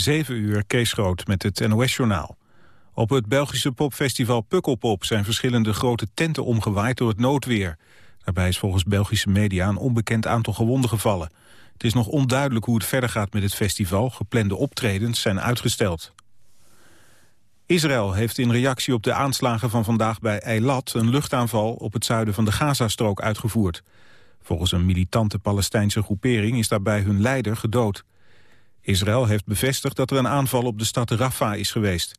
7 uur Kees Groot met het NOS-journaal. Op het Belgische popfestival Pukkelpop zijn verschillende grote tenten omgewaaid door het noodweer. Daarbij is volgens Belgische media een onbekend aantal gewonden gevallen. Het is nog onduidelijk hoe het verder gaat met het festival. Geplande optredens zijn uitgesteld. Israël heeft in reactie op de aanslagen van vandaag bij Eilat... een luchtaanval op het zuiden van de Gazastrook uitgevoerd. Volgens een militante Palestijnse groepering is daarbij hun leider gedood. Israël heeft bevestigd dat er een aanval op de stad Rafah is geweest.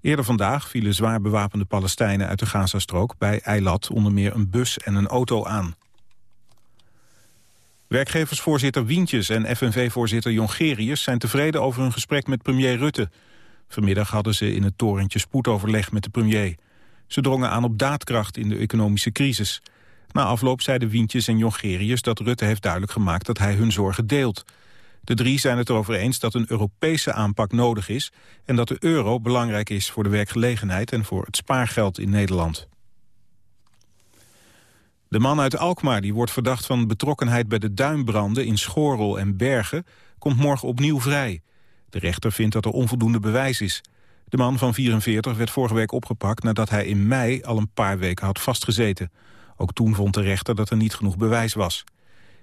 Eerder vandaag vielen zwaar bewapende Palestijnen uit de Gazastrook... bij Eilat onder meer een bus en een auto aan. Werkgeversvoorzitter Wientjes en FNV-voorzitter Jongerius... zijn tevreden over hun gesprek met premier Rutte. Vanmiddag hadden ze in het torentje spoedoverleg met de premier. Ze drongen aan op daadkracht in de economische crisis. Na afloop zeiden Wientjes en Jongerius dat Rutte heeft duidelijk gemaakt... dat hij hun zorgen deelt... De drie zijn het erover eens dat een Europese aanpak nodig is... en dat de euro belangrijk is voor de werkgelegenheid en voor het spaargeld in Nederland. De man uit Alkmaar, die wordt verdacht van betrokkenheid bij de duinbranden in Schorel en Bergen, komt morgen opnieuw vrij. De rechter vindt dat er onvoldoende bewijs is. De man van 44 werd vorige week opgepakt nadat hij in mei al een paar weken had vastgezeten. Ook toen vond de rechter dat er niet genoeg bewijs was.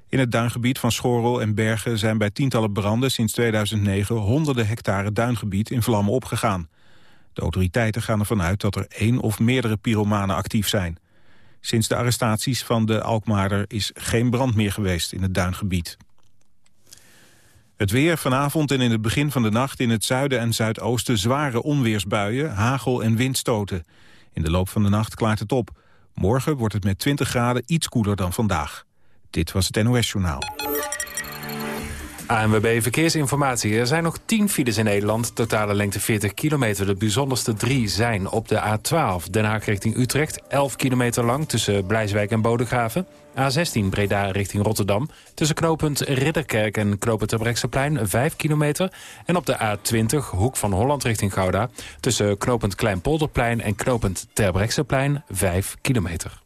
In het duingebied van Schorel en Bergen zijn bij tientallen branden sinds 2009 honderden hectare duingebied in vlammen opgegaan. De autoriteiten gaan ervan uit dat er één of meerdere pyromanen actief zijn. Sinds de arrestaties van de Alkmaarder is geen brand meer geweest in het duingebied. Het weer vanavond en in het begin van de nacht in het zuiden en zuidoosten zware onweersbuien, hagel en windstoten. In de loop van de nacht klaart het op. Morgen wordt het met 20 graden iets koeler dan vandaag. Dit was het NOS-journaal. ANWB Verkeersinformatie. Er zijn nog 10 files in Nederland. Totale lengte 40 kilometer. De bijzonderste drie zijn op de A12 Den Haag richting Utrecht. 11 kilometer lang tussen Blijswijk en Bodegraven. A16 Breda richting Rotterdam. Tussen knooppunt Ridderkerk en knooppunt Terbrechtseplein 5 kilometer. En op de A20 Hoek van Holland richting Gouda. Tussen knooppunt Kleinpolderplein en knooppunt Terbrechtseplein 5 kilometer.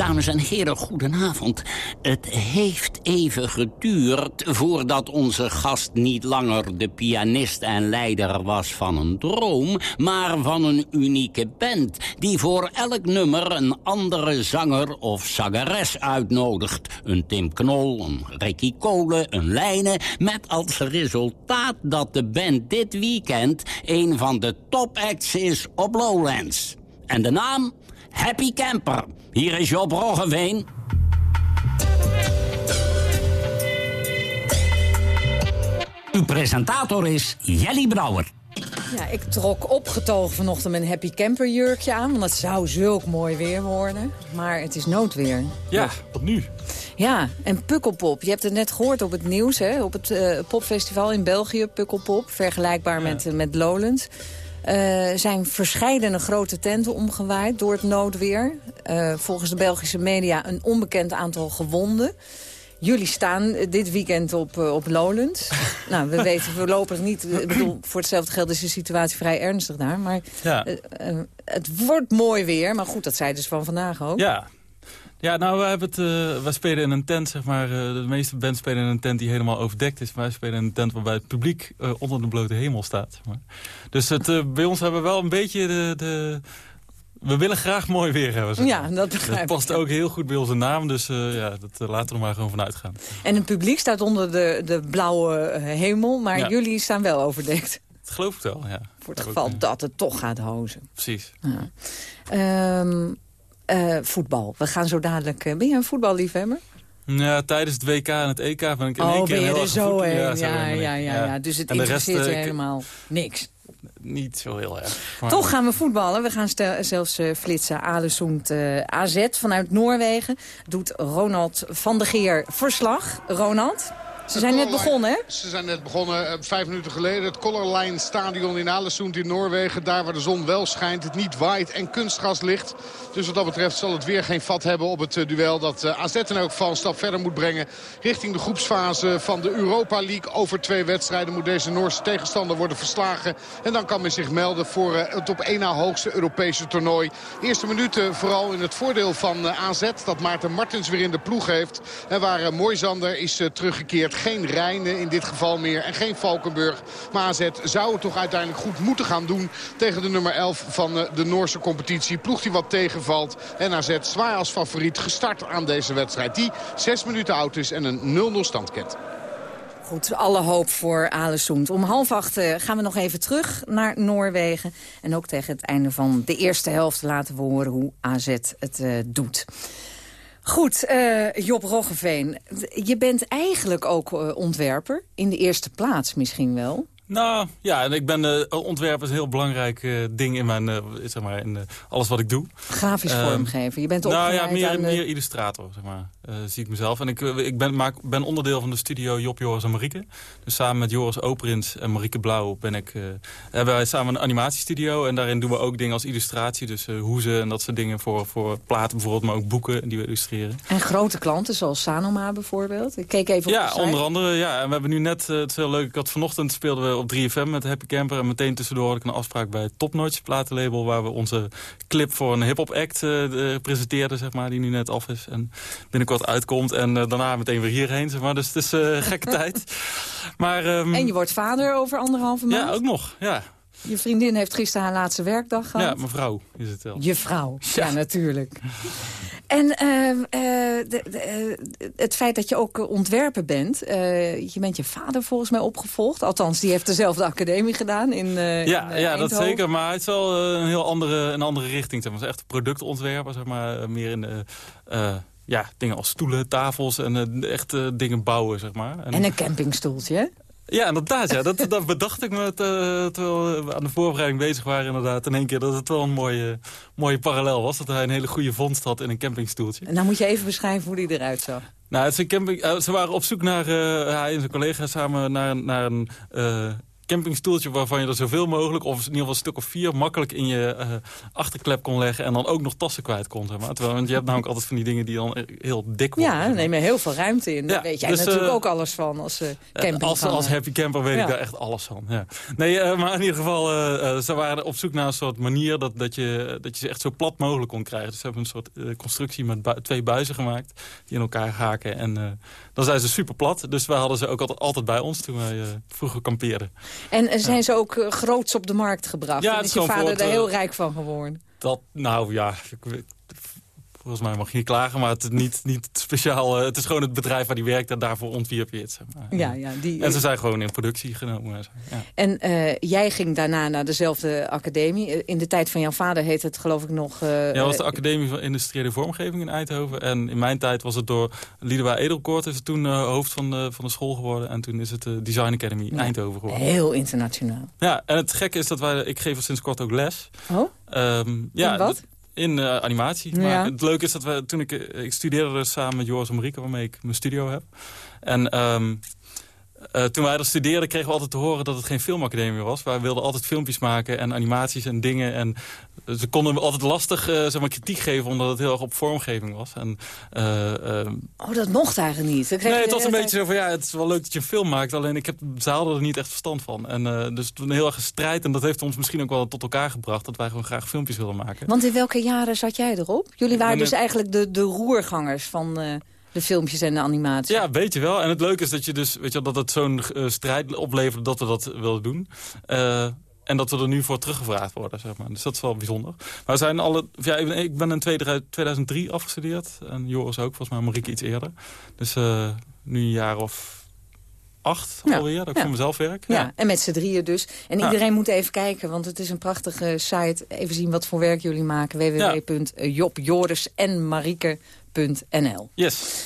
Dames en heren, goedenavond. Het heeft even geduurd voordat onze gast niet langer de pianist en leider was van een droom... maar van een unieke band die voor elk nummer een andere zanger of zangeres uitnodigt. Een Tim Knol, een Ricky Kolen, een Lijnen... met als resultaat dat de band dit weekend een van de topacts is op Lowlands. En de naam? Happy Camper. Hier is Job Roggeveen. Uw presentator is Jelly Brouwer. Ja, ik trok opgetogen vanochtend mijn happy camper jurkje aan. Want het zou zulk mooi weer worden. Maar het is noodweer. Ja, wat nu? Ja, en Pukkelpop. Je hebt het net gehoord op het nieuws, hè? Op het uh, popfestival in België, Pukkelpop. Vergelijkbaar met, uh, met Lowlands. Uh, zijn verscheidene grote tenten omgewaaid door het noodweer. Uh, volgens de Belgische media een onbekend aantal gewonden. Jullie staan dit weekend op, uh, op Lowlands. nou, we weten voorlopig niet... Ik bedoel, voor hetzelfde geld is de situatie vrij ernstig daar. Maar ja. het wordt mooi weer. Maar goed, dat zei dus van vandaag ook. Ja, ja, nou, wij, hebben het, uh, wij spelen in een tent, zeg maar. Uh, de meeste bands spelen in een tent die helemaal overdekt is. Maar wij spelen in een tent waarbij het publiek uh, onder de blote hemel staat. Zeg maar. Dus het, bij ons hebben we wel een beetje de, de... We willen graag mooi weer hebben. Zeg maar. Ja, dat begrijp Dat past ook heel goed bij onze naam, dus ja, dat laten we er maar gewoon vanuit gaan. En het publiek staat onder de, de blauwe hemel, maar ja. jullie staan wel overdekt. Dat geloof ik wel, ja. Voor het geval dat het toch gaat hozen. Precies. Ja. Um, uh, voetbal. We gaan zo dadelijk... Uh, ben je een voetballiefhebber? Ja, tijdens het WK en het EK ben ik in oh, één keer ben je heel er zo heen? Ja, ja, ja, ja, ja, Dus het interesseert rest, je helemaal niks. Niet zo heel erg. Maar... Toch gaan we voetballen. We gaan zelfs uh, flitsen. Alesund uh, AZ vanuit Noorwegen. Doet Ronald van der Geer verslag. Ronald? Ze zijn net begonnen, hè? Ze zijn net begonnen, uh, vijf minuten geleden. Het Colorline Stadion in Alessund in Noorwegen. Daar waar de zon wel schijnt, het niet waait en kunstgras ligt. Dus wat dat betreft zal het weer geen vat hebben op het uh, duel... dat uh, AZ in elk geval een stap verder moet brengen... richting de groepsfase van de Europa League. Over twee wedstrijden moet deze Noorse tegenstander worden verslagen. En dan kan men zich melden voor het op één na hoogste Europese toernooi. Eerste minuten vooral in het voordeel van AZ... dat Maarten Martens weer in de ploeg heeft. En waar Moisander is teruggekeerd geen Rijnen in dit geval meer en geen Valkenburg. Maar AZ zou het toch uiteindelijk goed moeten gaan doen tegen de nummer 11 van eh, de Noorse competitie. Ploeg die wat tegenvalt en AZ zwaar als favoriet gestart aan deze wedstrijd. Die zes minuten oud is en een 0-0 stand kent. Goed, alle hoop voor Alesund. Om half acht eh, gaan we nog even terug naar Noorwegen. En ook tegen het einde van de eerste helft laten we horen hoe AZ het uh, doet. Goed, uh, Job Roggeveen. Je bent eigenlijk ook uh, ontwerper. In de eerste plaats misschien wel. Nou, ja, en ik ben uh, ontwerper is een heel belangrijk uh, ding in mijn, uh, zeg maar, in alles wat ik doe. Grafisch vormgeven. Je bent Nou ja, meer, meer illustrator, zeg maar, zie ik mezelf. En ik, ik ben, maak, ben onderdeel van de studio Job, Joris en Marieke. Dus samen met Joris Operins en Marieke Blauw ben ik, hebben wij samen een animatiestudio. En daarin doen we ook dingen als illustratie. Dus hoezen en dat soort dingen voor, voor platen bijvoorbeeld, maar ook boeken die we illustreren. En grote klanten zoals Sanoma bijvoorbeeld. Ik keek even op Ja, onder andere. Ja, en we hebben nu net, het is heel leuk, ik had vanochtend speelden we op 3FM met Happy Camper. En meteen tussendoor had ik een afspraak bij Top Notch platenlabel... waar we onze clip voor een hip-hop act presenteerden, zeg maar, die nu net af is. En binnenkort uitkomt. En uh, daarna meteen weer hierheen, zeg maar. Dus het is uh, gekke tijd. Maar, um, en je wordt vader over anderhalve maand? Ja, ook nog, ja. Je vriendin heeft gisteren haar laatste werkdag gehad. Ja, mevrouw is het wel. Je vrouw, ja, ja natuurlijk. En uh, uh, de, de, uh, het feit dat je ook ontwerper bent. je bent je vader volgens mij opgevolgd. Althans, die heeft dezelfde academie gedaan in Ja, in, ja dat zeker. Maar het is wel een heel andere, een andere richting. Zeg maar. Het is echt productontwerper, zeg maar. Meer in de ja, dingen als stoelen, tafels en echt dingen bouwen, zeg maar. En, en een campingstoeltje, ja, inderdaad. Ja. Dat, dat bedacht ik me uh, terwijl we aan de voorbereiding bezig waren. Inderdaad, in één keer dat het wel een mooie, mooie parallel was. Dat hij een hele goede vondst had in een campingstoeltje. En dan moet je even beschrijven hoe die eruit zag. Nou, het is een camping, uh, ze waren op zoek naar, uh, hij en zijn collega's samen naar, naar een campingstoeltje waarvan je er zoveel mogelijk, of in ieder geval een stuk of vier, makkelijk in je uh, achterklep kon leggen en dan ook nog tassen kwijt kon. Zeg maar. Terwijl, want je hebt namelijk altijd van die dingen die dan heel dik worden. Ja, neem je heel veel ruimte in. Daar ja, weet jij dus, natuurlijk uh, ook alles van als uh, camping als, als happy camper weet ja. ik daar echt alles van. Ja. Nee, maar in ieder geval, ze waren op zoek naar een soort manier dat, dat, je, dat je ze echt zo plat mogelijk kon krijgen. Dus ze hebben een soort constructie met twee buizen gemaakt die in elkaar haken. En dan zijn ze super plat. Dus wij hadden ze ook altijd, altijd bij ons toen wij vroeger kampeerden. En zijn ze ook uh, groots op de markt gebracht? Ja, en is je vader er heel rijk van geworden? Dat, nou ja, ik, Volgens mij mag je niet klagen, maar het is niet, niet speciaal. Uh, het is gewoon het bedrijf waar die werkt en daarvoor ontwierp je het. Zeg maar. ja, ja, die, en ze zijn gewoon in productie genomen. Ja. En uh, jij ging daarna naar dezelfde academie. In de tijd van jouw vader heet het geloof ik nog... Uh, ja, was de Academie van Industriële Vormgeving in Eindhoven. En in mijn tijd was het door Liedewij Edelkoort... is het toen hoofd van de, van de school geworden. En toen is het de Design Academy ja, Eindhoven geworden. Heel internationaal. Ja, en het gekke is dat wij... Ik geef er sinds kort ook les. Oh? Um, ja, wat? In uh, animatie. Ja. Maar het leuke is dat we toen ik, ik studeerde samen met Joris en Marieke, waarmee ik mijn studio heb. En um, uh, toen wij er studeerden kregen we altijd te horen dat het geen filmacademie was. Wij wilden altijd filmpjes maken en animaties en dingen. En ze konden altijd lastig uh, zeg maar, kritiek geven omdat het heel erg op vormgeving was. En, oh, dat mocht eigenlijk niet. Nee, het was een beetje zo van ja, het is wel leuk dat je een film maakt. Alleen ik heb, ze hadden er niet echt verstand van. En, dus een heel erg strijd en dat heeft ons misschien ook wel tot elkaar gebracht. Dat wij gewoon graag filmpjes wilden maken. Want in welke jaren zat jij erop? Jullie waren dus eigenlijk de, de roergangers van de filmpjes en de animatie. Ja, weet je wel. En het leuke is dat, je dus, weet je, dat het zo'n uh, strijd opleverde dat we dat wilden doen. Uh, en dat we er nu voor teruggevraagd worden, zeg maar. Dus dat is wel bijzonder. Maar we zijn alle, ja, ik ben in 2003 afgestudeerd. En Joris ook, volgens mij Marieke iets eerder. Dus uh, nu een jaar of acht ja. alweer, dat ik ja. voor mezelf werk. Ja. ja. en met z'n drieën dus. En iedereen moet even kijken, want het is een prachtige site. Even zien wat voor werk jullie maken. www.jobjorisenmarieke.nl Yes.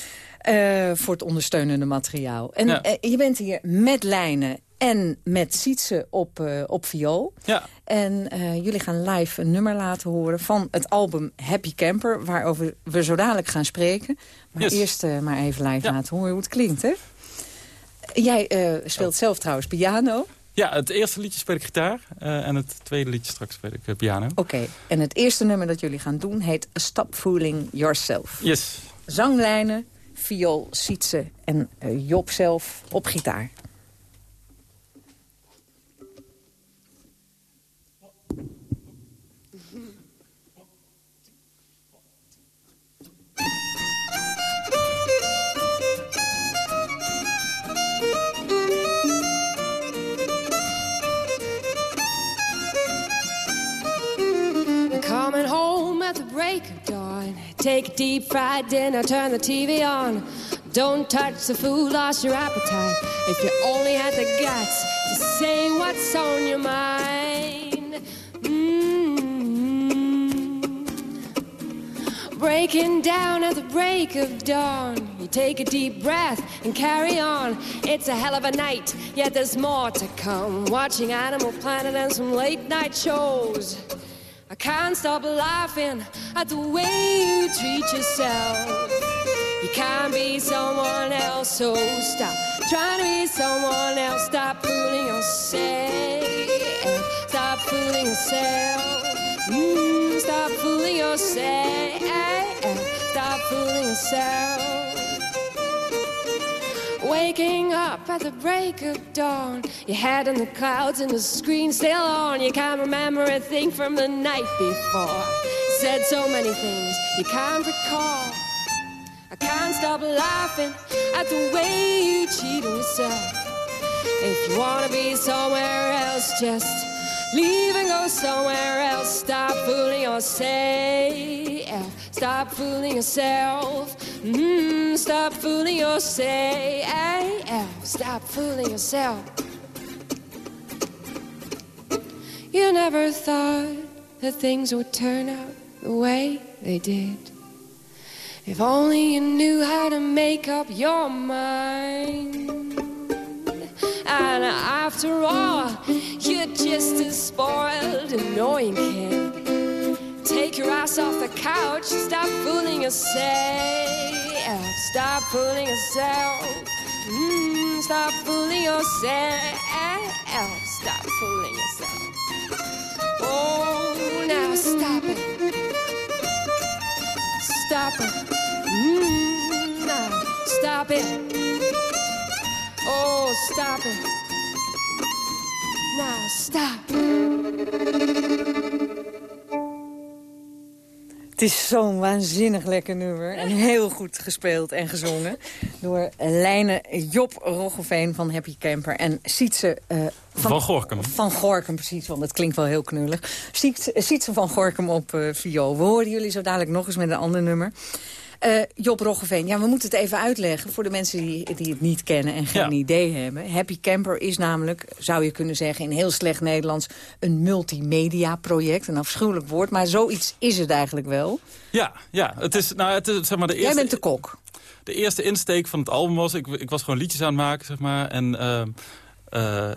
Uh, voor het ondersteunende materiaal. En uh, je bent hier met lijnen en met Sietse op, uh, op viool. Ja. En jullie gaan live een nummer laten horen van het album Happy Camper... waarover we zo dadelijk gaan spreken. Maar yes. eerst maar even live laten horen hoe het klinkt, hè? Jij speelt zelf trouwens piano. Ja, het eerste liedje speel ik gitaar. Uh, en het tweede liedje straks speel ik piano. Oké, en het eerste nummer dat jullie gaan doen heet Stop Fooling Yourself. Yes. Zanglijnen, viool, sietsen en Job zelf op gitaar. Take a deep fried dinner, turn the TV on. Don't touch the food, lost your appetite. If you only had the guts to say what's on your mind. Mm-hmm. Breaking down at the break of dawn. You take a deep breath and carry on. It's a hell of a night, yet there's more to come. Watching Animal Planet and some late night shows. I can't stop laughing at the way you treat yourself. You can't be someone else, so stop trying to be someone else. Stop fooling yourself. Stop fooling yourself. Mm, stop fooling yourself. Stop fooling yourself. Waking up at the break of dawn, your head in the clouds and the screen still on. You can't remember a thing from the night before. Said so many things you can't recall. I can't stop laughing at the way you cheat yourself. If you wanna be somewhere else, just leave and go somewhere else. Stop fooling yourself. Stop fooling yourself. Mm, stop fooling yourself. Stop fooling yourself. You never thought that things would turn out the way they did. If only you knew how to make up your mind. And after all, you're just a spoiled, annoying kid. Take your ass off the couch. Stop fooling yourself. Stop fooling yourself. Mm, stop fooling yourself. Stop fooling yourself. Oh, now stop it. Stop it. Mm, now stop it. Oh, stop it. Now stop. Het is zo'n waanzinnig lekker nummer. En heel goed gespeeld en gezongen. Door Lijne Job Roggeveen van Happy Camper. En Sietse... Uh, van, van Gorkum. Van Gorkum, precies. Want dat klinkt wel heel knullig. Sietse van Gorkum op uh, viool. We horen jullie zo dadelijk nog eens met een ander nummer. Uh, Job Roggeveen, ja, we moeten het even uitleggen... voor de mensen die, die het niet kennen en geen idee hebben. Happy Camper is namelijk, zou je kunnen zeggen... in heel slecht Nederlands, een multimedia-project. Een afschuwelijk woord, maar zoiets is het eigenlijk wel. Ja, ja het is, nou, het is, zeg maar, de eerste... Jij bent de kok. De eerste insteek van het album was... ik, ik was gewoon liedjes aan het maken, zeg maar... en uh,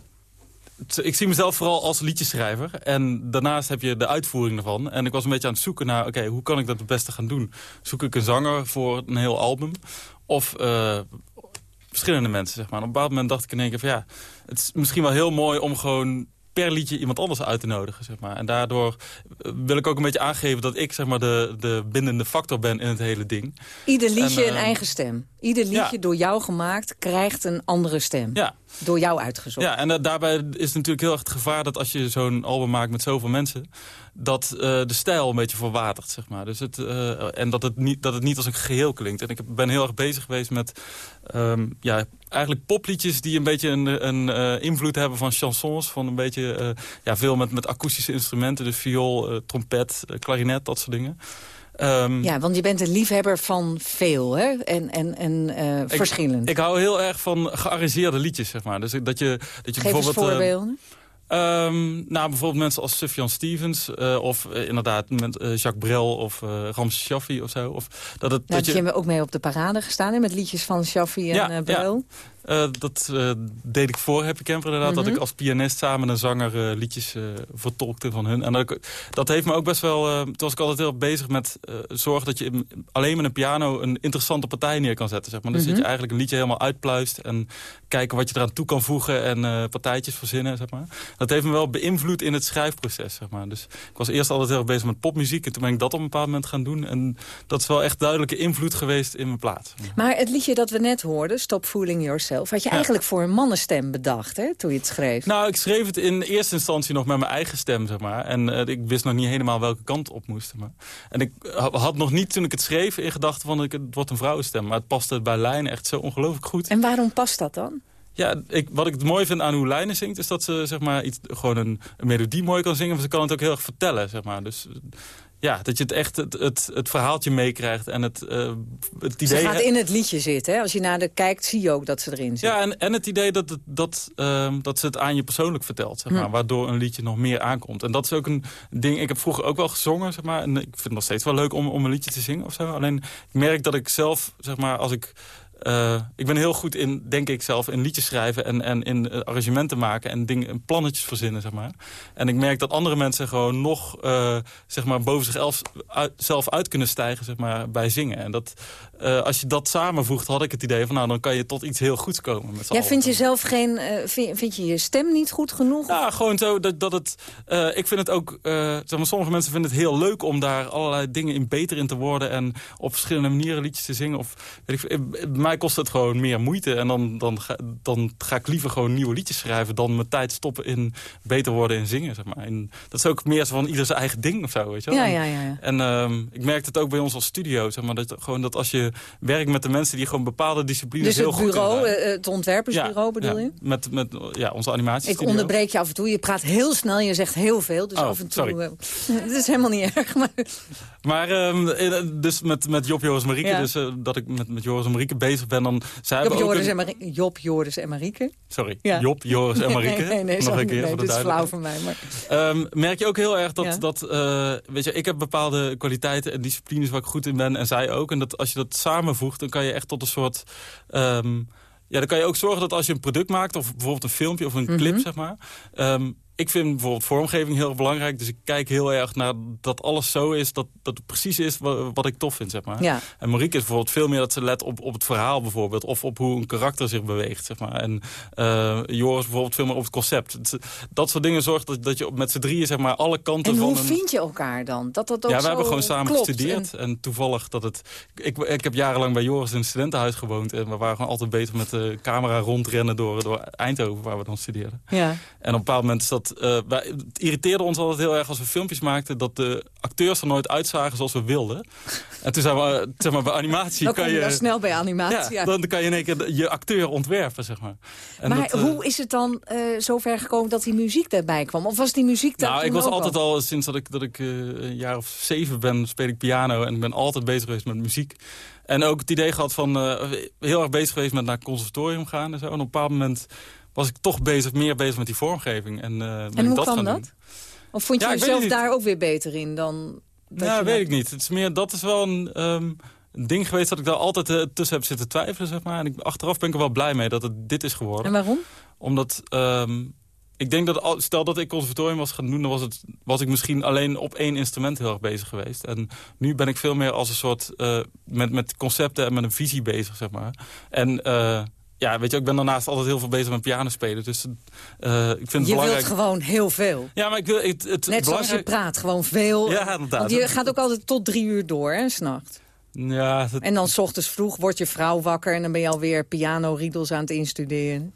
ik zie mezelf vooral als liedjeschrijver. En daarnaast heb je de uitvoering ervan. En ik was een beetje aan het zoeken naar, oké, hoe kan ik dat het beste gaan doen? Zoek ik een zanger voor een heel album? Of uh, verschillende mensen, zeg maar. op een bepaald moment dacht ik in één keer van, ja, het is misschien wel heel mooi om gewoon per liedje iemand anders uit te nodigen. Zeg maar. En daardoor eh, wil ik ook een beetje aangeven dat ik zeg maar, de, de bindende factor ben in het hele ding. Ieder liedje een ehm, eigen stem. Ieder liedje door jou gemaakt krijgt een andere stem. Ja. Door jou uitgezocht. Ja, en daarbij is natuurlijk heel erg het gevaar dat als je zo'n album maakt met zoveel mensen dat uh, de stijl een beetje verwatert, zeg maar. Dus het, uh, en dat het, niet, dat het niet als een geheel klinkt. En ik ben heel erg bezig geweest met um, ja, eigenlijk popliedjes... die een beetje een, een uh, invloed hebben van chansons. Van een beetje ja, veel met, met akoestische instrumenten. Dus viool, trompet, klarinet, dat soort dingen. Um, ja, want je bent een liefhebber van veel hè? en, en, en uh, verschillend. Ik hou heel erg van gearrangeerde liedjes, zeg maar. Dus dat je, dat je Geef bijvoorbeeld. voorbeelden. Um, nou, bijvoorbeeld mensen als Sufjan Stevens uh, of inderdaad met, Jacques Brel of Ramses Shaffi of zo. Of dat het, nou, dat je... je ook mee op de parade gestaan hè, met liedjes van Shaffi en ja, Brel. Uh, dat uh, deed ik voor Happy Camper inderdaad. Dat Mhm. ik als pianist samen met een zanger uh, liedjes vertolkte van hun. En dat, dat heeft me ook best wel... toen was ik altijd heel bezig met zorgen dat je alleen met een piano... een interessante partij neer kan zetten. Zeg maar. Dus Mhm. dat je eigenlijk een liedje helemaal uitpluist. En kijken wat je eraan toe kan voegen. En partijtjes verzinnen. Zeg maar. Dat heeft me wel beïnvloed in het schrijfproces. Zeg maar. Dus ik was eerst altijd heel erg bezig met popmuziek. En toen ben ik dat op een bepaald moment gaan doen. En dat is wel echt duidelijke invloed geweest in mijn plaat. Maar het liedje dat we net hoorden, Stop Fooling Yourself... had je Ja. eigenlijk voor een mannenstem bedacht, hè, toen je het schreef. Nou, ik schreef het in eerste instantie nog met mijn eigen stem, zeg maar. En eh, ik wist nog niet helemaal welke kant op moest. Maar. En ik ha- had nog niet, toen ik het schreef, in gedachten van... ik- het wordt een vrouwenstem. Maar het paste bij Lijnen echt zo ongelooflijk goed. En waarom past dat dan? Ja, ik, wat ik het mooi vind aan hoe Lijnen zingt... is dat ze zeg maar, iets, gewoon een, een melodie mooi kan zingen... maar ze kan het ook heel erg vertellen, zeg maar. Dus ja, dat je het echt het, het, het verhaaltje meekrijgt en het, eh, het Ze idee... gaat in het liedje zitten. Hè? Als je naar de kijkt, zie je ook dat ze erin zit. Ja, en, en het idee dat, het, dat, ehm, dat ze het aan je persoonlijk vertelt, zeg maar. Hm. Waardoor een liedje nog meer aankomt. En dat is ook een ding, ik heb vroeger ook wel gezongen, zeg maar. En ik vind het nog steeds wel leuk om, om een liedje te zingen of zo. Alleen, ik merk dat ik zelf, zeg maar, als ik... eh, ik ben heel goed in, denk ik zelf, in liedjes schrijven en, en in eh, arrangementen maken en dingen, en plannetjes verzinnen, zeg maar. En ik merk dat andere mensen gewoon nog, eh, zeg maar, boven zichzelf uit, zelf uit kunnen stijgen, zeg maar, bij zingen. En dat, als je dat samenvoegt, had ik het idee van, nou, dan kan je tot iets heel goeds komen. Met z'n Jij allen. vindt jezelf geen... vind, vind je je stem niet goed genoeg? Ja, gewoon zo dat, dat het... ik vind het ook... zeg maar, sommige mensen vinden het heel leuk om daar allerlei dingen in beter in te worden... en op verschillende manieren liedjes te zingen. Of, weet ik, mij kost het gewoon meer moeite. En dan, dan, ga, dan ga ik liever gewoon nieuwe liedjes schrijven... dan mijn tijd stoppen in beter worden in zingen, zeg maar. En dat is ook meer van ieder zijn eigen ding of zo, weet je wel. Ja, ja, ja. ja. en ehm, ik merkte het ook bij ons als studio, zeg maar, dat, gewoon dat als je werkt met de mensen die gewoon bepaalde disciplines Dus heel het goed kunnen bureau, zijn. eh, het ontwerpersbureau bedoel ja, je? Met, met ja, onze Ik animatiestudio. onderbreek je af en toe. Je praat heel snel, je zegt heel veel. Dus Oh, af en toe... sorry. eh, het is helemaal niet erg. Maar, Maar ehm, eh, dus met, met Job, Joris Marieke, dus eh, dat ik met, met Joris en Marieke bezig ben, dan... Zij hebben Job, ook Joris een- en Marie- Job, Joris en Marieke. Sorry, Ja. Job, Joris en Marieke. Nee, nee, nee, Nog een keer nee, voor de dit is flauw voor mij. Maar, Ehm, merk je ook heel erg dat, Ja. dat eh, weet je, ik heb bepaalde kwaliteiten en disciplines waar ik goed in ben en zij ook. En dat als je dat samenvoegt, dan kan je echt tot een soort... ehm, ja, dan kan je ook zorgen dat als je een product maakt, of bijvoorbeeld een filmpje of een Mhm. clip, zeg maar. ehm, ik vind bijvoorbeeld vormgeving heel erg belangrijk. Dus ik kijk heel erg naar dat alles zo is, dat, dat het precies is wat, wat ik tof vind, zeg maar. ja. En Marieke is bijvoorbeeld veel meer dat ze let op, op het verhaal bijvoorbeeld. Of op hoe een karakter zich beweegt, zeg maar. En eh, Joris bijvoorbeeld veel meer op het concept. Het- dat soort dingen zorgt dat, dat je met z'n drieën zeg maar alle kanten En van hoe een... vind je elkaar dan? Dat dat ook ja, we hebben gewoon samen klopt. gestudeerd. En- En... toevallig dat het... Ik, ik heb jarenlang bij Joris in een studentenhuis gewoond. En we waren gewoon altijd bezig met de camera rondrennen door, door Eindhoven, waar we dan studeerden. ja. En op een bepaald moment is dat... eh, wij, het irriteerde ons altijd heel erg als we filmpjes maakten... dat de acteurs er nooit uitzagen zoals we wilden. En toen zijn we, eh, zeg maar, bij animatie Dan kan je snel bij animatie. Ja, dan kan je in één keer je acteur ontwerpen, zeg maar. En maar dat, eh, hoe is het dan eh zover gekomen dat die muziek daarbij kwam? Of was die muziek daar Nou, ik was altijd al? al, sinds dat ik, dat ik een jaar of zeven ben, speel ik piano. En ik ben altijd bezig geweest met muziek. En ook het idee gehad van, heel erg bezig geweest met naar het conservatorium gaan en zo. En op een bepaald moment was ik toch bezig, meer bezig met die vormgeving. En, ben En hoe dat kwam dat? doen. Of vond je Ja, jezelf daar ook weer beter in dan... dat Ja, je weet dat- ik niet. Het is meer, dat is wel een, ehm, ding geweest dat ik daar altijd eh, tussen heb zitten twijfelen, zeg maar. En ik, achteraf ben ik er wel blij mee dat het dit is geworden. En waarom? Omdat, ehm, ik denk dat, stel dat ik conservatorium was gaan doen... dan was, het, was ik misschien alleen op één instrument heel erg bezig geweest. En nu ben ik veel meer als een soort, eh, met, met concepten en met een visie bezig, zeg maar. En ja, weet je, ik ben daarnaast altijd heel veel bezig met piano spelen. Dus eh, ik vind het Je belangrijk... wilt gewoon heel veel. Ja, maar ik wil het, het Net zoals je praat, gewoon veel. Ja, inderdaad. Want je gaat ook altijd tot drie uur door, hè, s'nachts. Ja, het- En dan 's ochtends vroeg wordt je vrouw wakker... en dan ben je alweer piano-riedels aan het instuderen.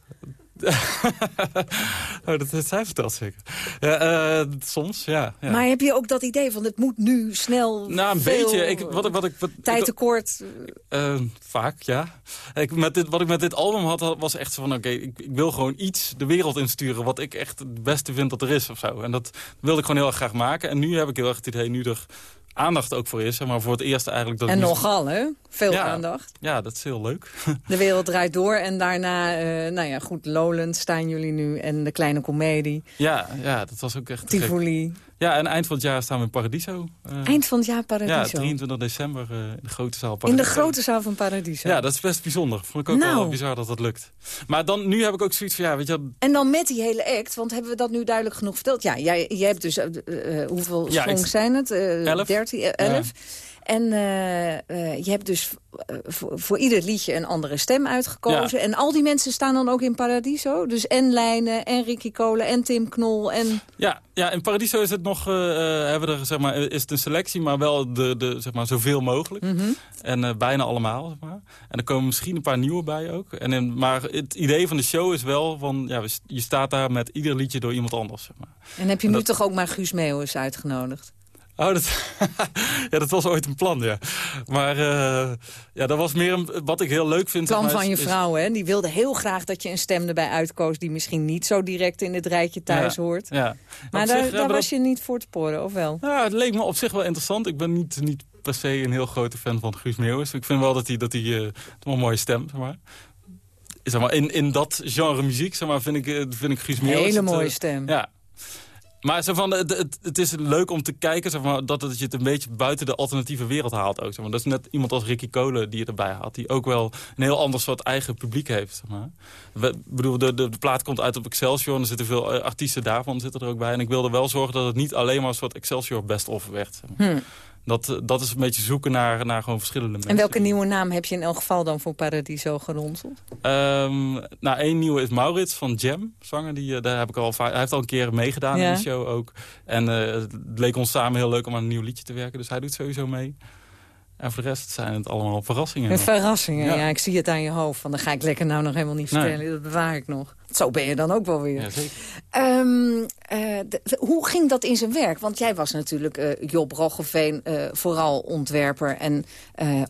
oh, dat heeft zij verteld zeker. Ja, eh, soms, ja. ja. Maar heb je ook dat idee van het moet nu snel nou, een beetje. Ik, wat, ik- wat ik, wat, Tijd tekort. eh, vaak, ja. Ik, met dit, wat ik met dit album had, was echt zo van... oké, ik, ik wil gewoon iets de wereld insturen... wat ik echt het beste vind dat er is of zo. En dat wilde ik gewoon heel erg graag maken. En nu heb ik heel erg het idee, nu er aandacht ook voor is... maar voor het eerst eigenlijk... Dat En nogal, hè? Veel Ja. aandacht. Ja, dat is heel leuk. De wereld draait door en daarna, eh, nou ja, goed, Lowland staan jullie nu... en de kleine komedie, ja, ja, dat was ook echt gek. Ja, en eind van het jaar staan we in Paradiso. Uh, eind van het jaar Ja, Paradiso? 23 december uh, in de grote zaal in Paradiso. de grote zaal van Paradiso? Ja, dat is best bijzonder. Vond ik ook Nou. wel bizar dat dat lukt. Maar dan, nu heb ik ook zoiets van, ja, weet je... En dan met die hele act, want hebben we dat nu duidelijk genoeg verteld? Ja, jij, jij hebt dus, eh, eh, hoeveel Ja, songs ik- zijn het? Eh, Elf. 13, eh, elf. En eh, eh, je hebt dus eh, voor, voor ieder liedje een andere stem uitgekozen. En al die mensen staan dan ook in Paradiso. Dus en Lijnen, en Ricky Kolen, en Tim Knol. En... Ja, ja, in Paradiso is het nog, hebben we er, zeg maar, is het een selectie, maar wel de, de, zeg maar, zoveel mogelijk. Mhm. En bijna allemaal, zeg maar. En er komen misschien een paar nieuwe bij ook. En in, maar het idee van de show is wel van, ja, je staat daar met ieder liedje door iemand anders, zeg maar. En heb je En nu dat- toch ook maar Guus Meeuwis uitgenodigd? Oh, dat, ja, dat was ooit een plan, ja. Maar eh, ja, dat was meer een, wat ik heel leuk vind. plan maar, van je is- vrouw, hè? Die wilde heel graag dat je een stem erbij uitkoos... die misschien niet zo direct in het rijtje thuis Ja, hoort. Ja. Maar daar, zich, was je niet voor te poren, of wel? Ja, het leek me op zich wel interessant. Ik ben niet, niet per se een heel grote fan van Guus Meeuwis. Ik vind wel dat hij, dat hij het wel een mooie stem, zeg maar. Zeg maar in, in dat genre muziek, zeg maar, vind ik, eh, vind ik Guus Meeuwis... Hele het, eh, mooie stem. Ja. Maar zo van, het, het, het is leuk om te kijken zeg maar, dat het je het een beetje buiten de alternatieve wereld haalt. Ook, zeg maar. Dat is net iemand als Ricky Kolen die je erbij haalt. Die ook wel een heel ander soort eigen publiek heeft. Zeg maar. We, bedoel, de, de, de plaat komt uit op Excelsior. En er zitten veel eh, artiesten daarvan zitten er ook bij. En ik wilde wel zorgen dat het niet alleen maar een soort Excelsior best-of werd. Zeg maar. Hm. Dat, eh, dat is een beetje zoeken naar, naar gewoon verschillende mensen. En welke nieuwe naam heb je in elk geval dan voor Paradiso geronseld? Ehm, nou, één nieuwe is Maurits van Jam, zanger. Die, eh, daar heb ik al hij heeft al een keer meegedaan Ja. in de show ook. En eh, het leek ons samen heel leuk om aan een nieuw liedje te werken. Dus hij doet sowieso mee. En voor de rest zijn het allemaal verrassingen. Verrassingen, ja. Ja. Ik zie het aan je hoofd. Van, dan ga ik lekker nou nog helemaal niet Nee. vertellen. Dat bewaar ik nog. Zo ben je dan ook wel weer. Ja, zeker. Ehm, eh, de- hoe ging dat in zijn werk? Want jij was natuurlijk eh, Job Roggeveen, eh, vooral ontwerper en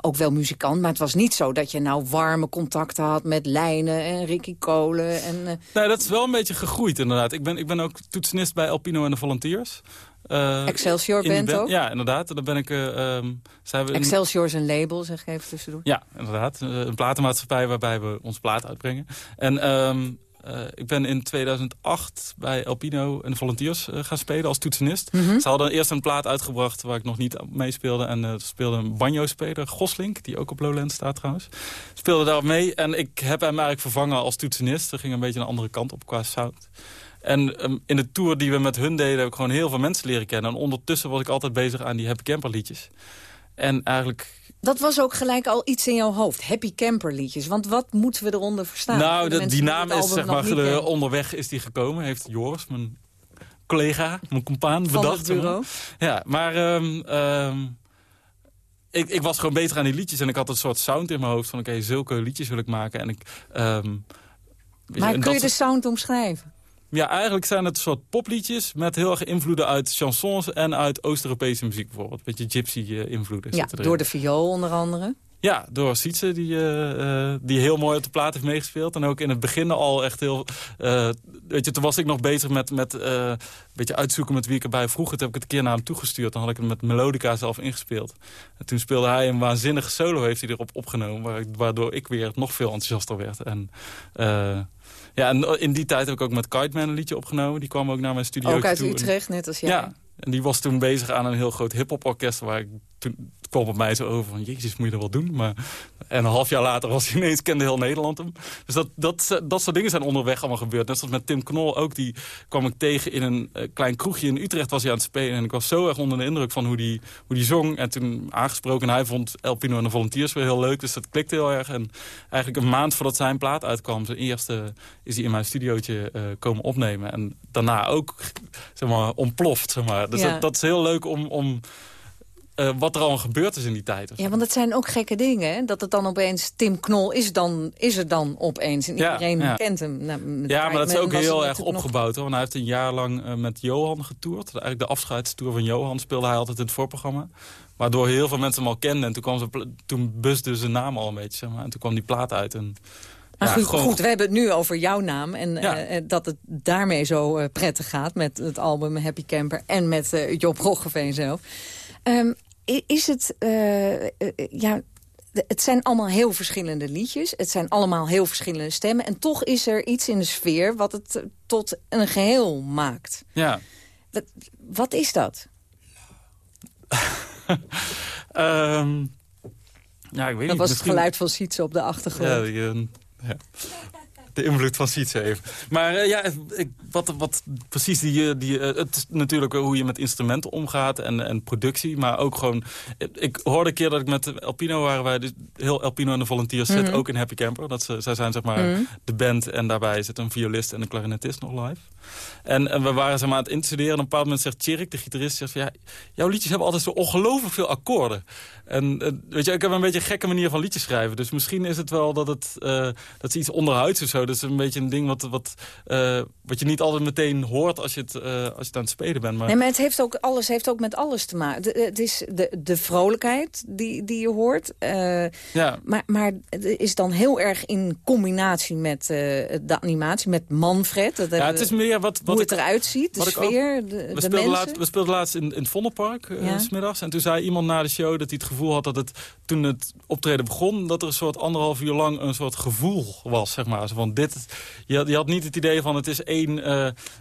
ook wel muzikant. Maar het was niet zo dat je nou warme contacten had met Lijnen en Ricky Kolen. En, Nee, dat is wel een beetje gegroeid inderdaad. Ik ben, ik ben ook toetsenist bij Alpino en de Volunteers. Eh, Excelsior band ook? Ja, inderdaad. Daar ben ik... ehm, zijn we Excelsior is een label, zeg ik even tussendoor. Ja, inderdaad. Eh, Een platenmaatschappij waarbij we onze plaat uitbrengen. En ehm, eh, ik ben in 2008 bij Alpino en de Volunteers gaan spelen als toetsenist. Mhm. Ze hadden eerst een plaat uitgebracht waar ik nog niet meespeelde. En er speelde een banjo-speler, Goslink, die ook op Lowland staat trouwens. Speelde daar mee en ik heb hem eigenlijk vervangen als toetsenist. Er ging een beetje een andere kant op qua sound. En ehm, in de tour die we met hun deden heb ik gewoon heel veel mensen leren kennen. En ondertussen was ik altijd bezig aan die Happy Camper liedjes. En eigenlijk Dat was ook gelijk al iets in jouw hoofd. Happy Camper liedjes. Want wat moeten we eronder verstaan? Nou, de die naam is zeg maar de- onderweg is die gekomen. Heeft Joris, mijn collega, mijn compaan, Van bedacht. maar. bureau. Ja, maar ehm, ehm, ik, ik was gewoon bezig aan die liedjes en ik had een soort sound in mijn hoofd van oké, zulke liedjes wil ik maken. En ik, je, Maar kun je de sound omschrijven? Ja, eigenlijk zijn het een soort popliedjes met heel erg invloeden uit chansons en uit Oost-Europese muziek bijvoorbeeld. Een beetje gypsy-invloeden Ja, zitten erin. door de viool onder andere. Ja, door Sietse, die, eh, eh, die heel mooi op de plaat heeft meegespeeld. En ook in het begin al echt heel... eh, weet je, toen was ik nog bezig met, met eh, een beetje uitzoeken met wie ik erbij vroeg. Toen heb ik het een keer naar hem toegestuurd. Dan had ik het met Melodica zelf ingespeeld. En toen speelde hij een waanzinnige solo, heeft hij erop opgenomen. waar- Waardoor ik weer nog veel enthousiaster werd. En, eh, ja, en in die tijd heb ik ook met Kite Man een liedje opgenomen. Die kwam ook naar mijn studio Ook uit toe. Utrecht, net als jij. ja, en die was toen bezig aan een heel groot hip-hop orkest. Waar ik toen het kwam op mij zo over van jezus, moet je dat wel doen? Maar, en een half jaar later was hij ineens, kende heel Nederland hem. Dus dat, dat, dat soort dingen zijn onderweg allemaal gebeurd. Net zoals met Tim Knol ook, die kwam ik tegen in een eh, klein kroegje in Utrecht was hij aan het spelen. En ik was zo erg onder de indruk van hoe die, hoe die zong. En toen aangesproken en hij vond El Pino en de Volunteers weer heel leuk. Dus dat klikte heel erg. En eigenlijk een maand voordat zijn plaat uitkwam, zijn eerste, is hij in mijn studiootje eh, komen opnemen. En daarna ook, zeg maar, ontploft, zeg maar. Dus Ja. dat, dat is heel leuk om... om eh, wat er al gebeurd is in die tijd. Ja, want het zijn ook gekke dingen. Hè? Dat het dan opeens Tim Knol is, dan, is er dan opeens. En iedereen ja. kent hem. Nou, Ja, maar dat is ook heel erg nog- opgebouwd. Hoor. Want hij heeft een jaar lang eh, met Johan getoerd. Eigenlijk de afscheidstour van Johan speelde hij altijd in het voorprogramma. Waardoor heel veel mensen hem al kenden. En toen, kwam ze, toen busde zijn naam al een beetje. Zeg maar. En toen kwam die plaat uit. En, Maar ja, goed, gewoon- goed, we hebben het nu over jouw naam. En Ja. eh, dat het daarmee zo prettig gaat met het album Happy Camper... en met Job Roggeveen zelf. Ehm, is het... eh, eh, ja, het zijn allemaal heel verschillende liedjes. Het zijn allemaal heel verschillende stemmen. En toch is er iets in de sfeer wat het eh, tot een geheel maakt. Ja. Wat, wat is dat? um, ja, ik weet dat niet. was het geluid van Sietse op de achtergrond. Ja, die, uh, ja de invloed van Sietse even. Maar uh, ja, ik, wat, wat precies die... eh, die uh, het is natuurlijk hoe je met instrumenten omgaat en, en productie. Maar ook gewoon... Ik hoorde een keer dat ik met Alpino waren wij... Dus heel Alpino en de Volunteers mm -hmm. zit ook in Happy Camper. Dat ze, zij zijn zeg maar mm -hmm. de band en daarbij zit een violist en een clarinetist nog live. En, en we waren zeg maar, aan het instuderen. En op een bepaald moment zegt Tjerik, de gitarist... Zegt van, ja, jouw liedjes hebben altijd zo ongelooflijk veel akkoorden. En weet je, ik heb een beetje een gekke manier van liedjes schrijven. Dus misschien is het wel dat het uh, dat is iets onderhuids of zo. Dat is een beetje een ding wat, wat, uh, wat je niet altijd meteen hoort als je het, als je het aan het spelen bent. Maar... Nee, maar het heeft ook, alles heeft ook met alles te maken. De, het is de, de vrolijkheid die, die je hoort. ja. maar, maar het is dan heel erg in combinatie met de animatie, met Manfred. Dat ja, het is meer wat, wat hoe het eruit ziet, de sfeer, ook, de, we de mensen. Laatst, we speelden laatst in, in het Vondelpark, uh, ja. smiddags. En toen zei iemand na de show dat hij het gevoel had dat het... toen het optreden begon, dat er een soort anderhalf uur lang... een soort gevoel was, zeg maar. Zo van dit, je, je had niet het idee van het is één... Uh,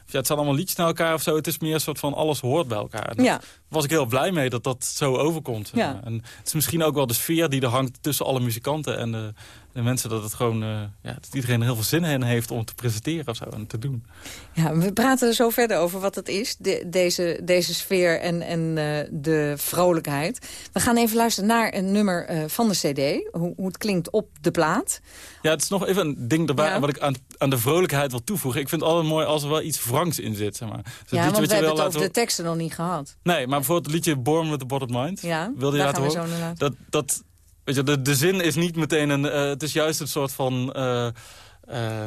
ja, het zijn allemaal liedjes naar elkaar of zo. Het is meer een soort van alles hoort bij elkaar. Ja. Was ik heel blij mee dat dat zo overkomt. Ja. En het is misschien ook wel de sfeer die er hangt tussen alle muzikanten... en de, de mensen dat het gewoon, uh, ja, dat iedereen er heel veel zin in heeft om te presenteren of zo en te doen. Ja, we praten er zo verder over wat het is, de, deze, deze sfeer en, en uh, de vrolijkheid. We gaan even luisteren naar een nummer uh, van de cd, hoe, hoe het klinkt op de plaat. Ja, het is nog even een ding erbij ja. wat ik aan, aan de vrolijkheid wil toevoegen. Ik vind het altijd mooi als er wel iets wrangs in zit, zeg maar. Dus ja, want we hebben het over de teksten nog niet gehad. Nee, maar bijvoorbeeld het liedje Born with a Bottled Mind. Ja, wilde je laten horen? Dat, dat, Weet je, de, de zin is niet meteen een... Uh, het is juist een soort van... Uh, uh,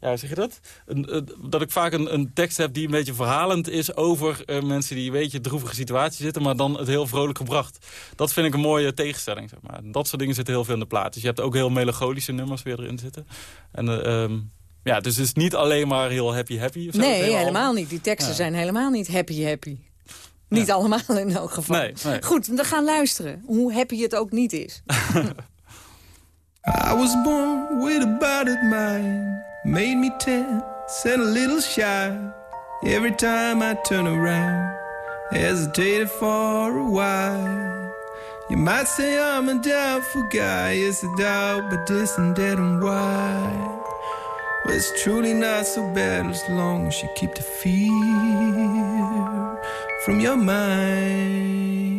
ja, zeg je dat? Een, dat ik vaak een, een, tekst heb die een beetje verhalend is... over mensen die een beetje droevige situatie zitten... maar dan het heel vrolijk gebracht. Dat vind ik een mooie tegenstelling, zeg maar. Dat soort dingen zitten heel veel in de plaat. Dus je hebt ook heel melancholische nummers weer erin zitten. En... Um, ja, dus het is niet alleen maar heel happy-happy. Nee, helemaal niet. Die teksten ja. zijn helemaal niet happy-happy. Niet ja. allemaal in elk geval. Nee, nee. Goed, we gaan luisteren. Hoe happy het ook niet is. I was born with a battered mind. Made me tense and a little shy. Every time I turn around. Hesitated for a while. You might say I'm a doubtful guy. Yes, a doubt, but this and that and why. Well, it's truly not so bad as long as you keep the fear from your mind.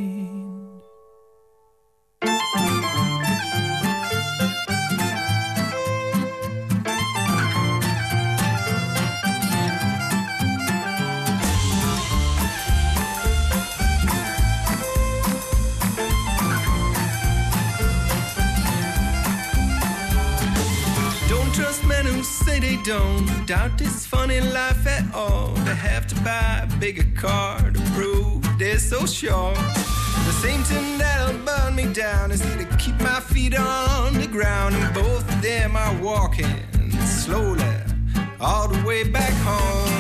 Don't trust men who say they don't doubt this funny life at all. They have to buy a bigger car to prove they're so sure. The same thing that'll burn me down is to keep my feet on the ground, and both of them are walking slowly all the way back home.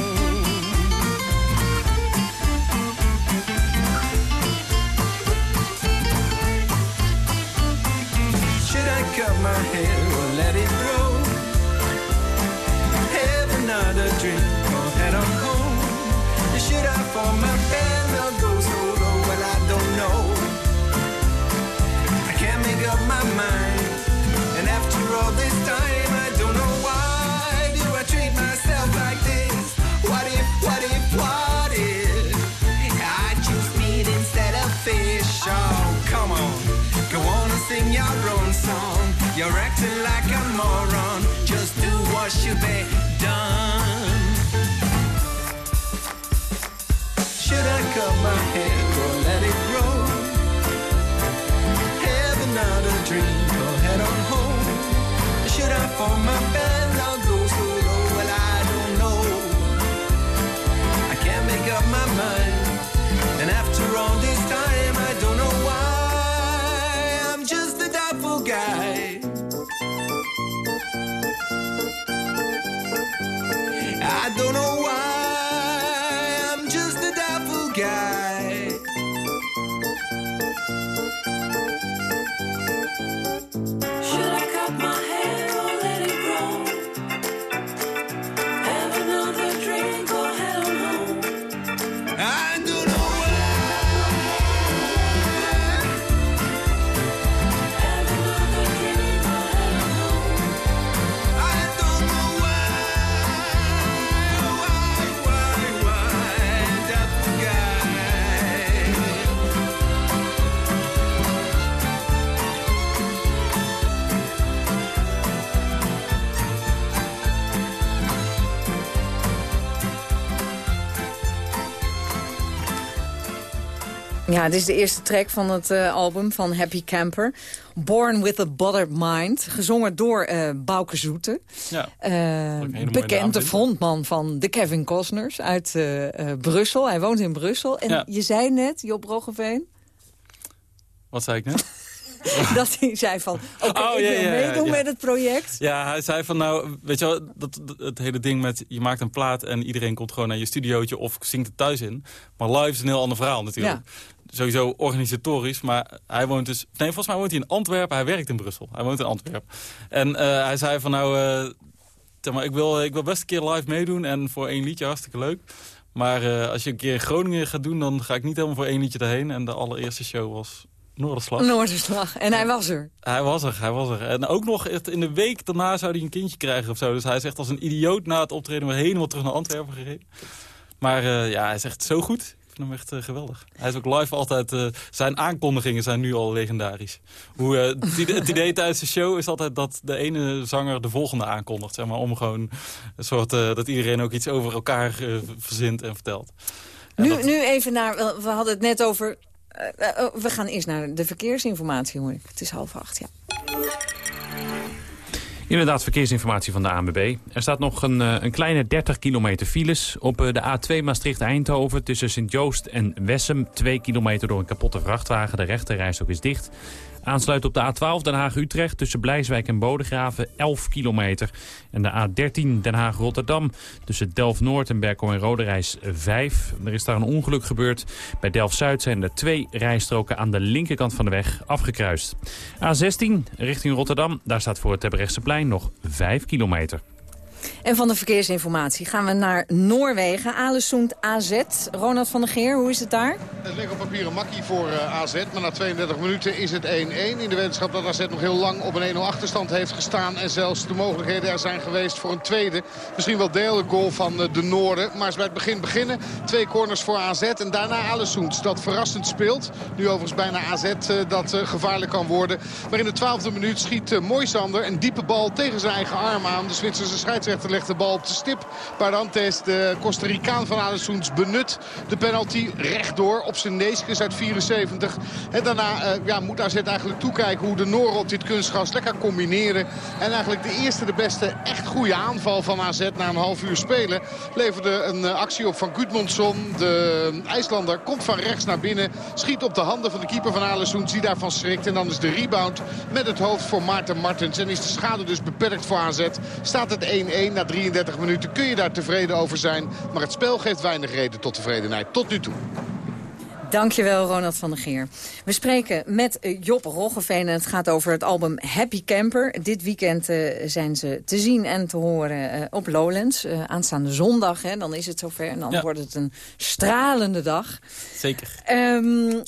Should I cut my hair another drink or head on home? Should I form my band or go solo? Well, I don't know. I can't make up my mind. And after all this time, I don't know why do I treat myself like this? What if, what if, what if I choose meat instead of fish? Oh, come on, go on and sing your own song. You're acting like a moron. Just do what should be Cut my hair or let it grow. Heaven not a dream, go head on home. Should I form my bed? Ja, dit is de eerste track van het uh, album van Happy Camper. Born with a Bothered Mind. Gezongen door uh, Bouke Zoete. Ja, uh, bekende frontman van de Kevin Costners uit Brussel. Hij woont in Brussel. En ja. je zei net, Job Roggeveen... Wat zei ik net? dat hij zei van, oké, okay, oh, ik wil meedoen met het project. Ja, hij zei van, nou, weet je wel, dat, het hele ding met... je maakt een plaat en iedereen komt gewoon naar je studiootje... of zingt het thuis in. Maar live is een heel ander verhaal natuurlijk. Sowieso organisatorisch, maar hij woont dus... Nee, volgens mij woont hij in Antwerpen, hij werkt in Brussel. Hij woont in Antwerpen. En uh, hij zei van, nou, uh, maar, ik, wil, ik wil best een keer live meedoen... en voor één liedje hartstikke leuk. Maar uh, als je een keer in Groningen gaat doen, dan ga ik niet helemaal voor één liedje daarheen. En de allereerste show was Noorderslag. Noorderslag. En hij was er. Hij was er, hij was er. En ook nog in de week daarna zou hij een kindje krijgen of zo. Dus hij is echt als een idioot na het optreden weer helemaal terug naar Antwerpen gereden. Maar uh, ja, hij echt zo goed. Ik vind hem echt uh, geweldig. Hij is ook live altijd... Uh, zijn aankondigingen zijn nu al legendarisch. Hoe, het, idee, het, idee tijdens de show is altijd dat de ene zanger de volgende aankondigt. Zeg maar, om gewoon een soort... dat iedereen ook iets over elkaar verzint en vertelt. nu, nu even naar... We hadden het net over uh, we gaan eerst naar de verkeersinformatie, hoor ik. Het is half acht, ja. Inderdaad, verkeersinformatie van de ANWB. Er staat nog een, een kleine 30 kilometer files op de A2 Maastricht-Eindhoven... tussen Sint-Joost en Wessem. 2 kilometer door een kapotte vrachtwagen. De rechterreis ook is dicht. Aansluit op de A12 Den Haag-Utrecht tussen Blijswijk en Bodegraven 11 kilometer. En de A13 Den Haag-Rotterdam tussen Delft-Noord en Berkel en Roderijs 5. Er is daar een ongeluk gebeurd. Bij Delft-Zuid zijn er twee rijstroken aan de linkerkant van de weg afgekruist. A16 richting Rotterdam, daar staat voor het plein nog 5 kilometer. En van de verkeersinformatie gaan we naar Noorwegen. Alesund AZ. Ronald van der Geer, hoe is het daar? Het ligt op papier een makkie voor eh, AZ. Maar na 32 minuten is het 1-1. In de wetenschap dat AZ nog heel lang op een 1-0 achterstand heeft gestaan. En zelfs de mogelijkheden er zijn geweest voor een tweede. Misschien wel derde goal van uh, de Noorden. Maar ze bij het begin beginnen. Twee corners voor AZ. En daarna Alesund dat verrassend speelt. Nu overigens bijna AZ uh, dat gevaarlijk kan worden. Maar in de twaalfde minuut schiet Moisander een diepe bal tegen zijn eigen arm aan. De Zwitserse scheidsrechter legt de bal op de stip. Parantes, de Costa Ricaan van Alessoens, benut de penalty rechtdoor op zijn neeskens uit 74. En daarna uh, ja, moet AZ eigenlijk toekijken hoe de Noren op dit kunstgras lekker combineren. En eigenlijk de eerste, de beste, echt goede aanval van AZ na een half uur spelen. Leverde een uh, actie op van Gudmundsson. De IJslander komt van rechts naar binnen. Schiet op de handen van de keeper van Alessoens die daarvan schrikt. En dan is de rebound met het hoofd voor Maarten Martens. En is de schade dus beperkt voor AZ. Staat het 1-1 na 33 minuten kun je daar tevreden over zijn. Maar het spel geeft weinig reden tot tevredenheid. Tot nu toe. Dankjewel, Ronald van der Geer. We spreken met eh, Job Roggeveen en het gaat over het album Happy Camper. Dit weekend uh, zijn ze te zien en te horen uh, op Lowlands. Uh, aanstaande zondag, hè, dan is het zover. En dan ja. wordt het een stralende dag. Zeker. Um,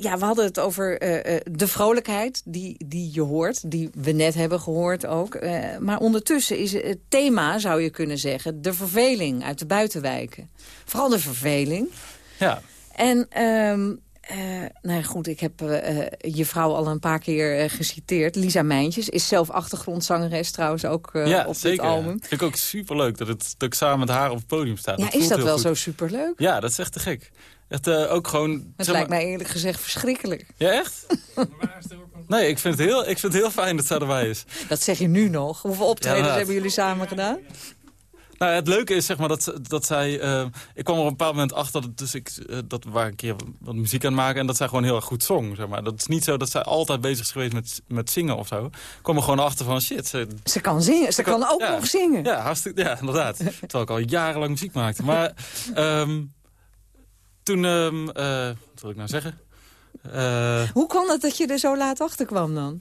ja, we hadden het over de vrolijkheid die, die je hoort. Die we net hebben gehoord ook. maar ondertussen is het thema, zou je kunnen zeggen... de verveling uit de buitenwijken. Vooral de verveling. Ja. En um, uh, nou goed, ik heb uh, je vrouw al een paar keer uh, geciteerd. Lisa Mijntjes is zelf achtergrondzangeres trouwens ook ja, op zeker, dit album. Ja. Vind ik ook superleuk dat, het, dat ik samen met haar op het podium sta. Ja, dat is dat wel goed. zo superleuk? Ja, dat is echt te gek. Het, ook gewoon, het lijkt mij eerlijk gezegd verschrikkelijk. Ja, echt? nee, ik vind, het heel, ik vind het heel fijn dat zij erbij is. Dat zeg je nu nog. Hoeveel optredens hebben jullie samen gedaan? Nou, het leuke is zeg maar dat, dat zij... Uh, ik kwam er op een bepaald moment achter dat, dus ik, uh, dat we waren een keer wat muziek aan het maken... en dat zij gewoon heel erg goed zong. Zeg maar. Dat is niet zo dat zij altijd bezig is geweest met, met zingen of zo. Ik kwam er gewoon achter van shit. Ze, ze kan zingen, ze, ze kan, kan, ook ja, nog zingen. Ja, hartstikke, ja inderdaad. Terwijl ik al jarenlang muziek maakte. Maar um, toen... Um, uh, wat wil ik nou zeggen? Hoe kon het dat je er zo laat achter kwam dan?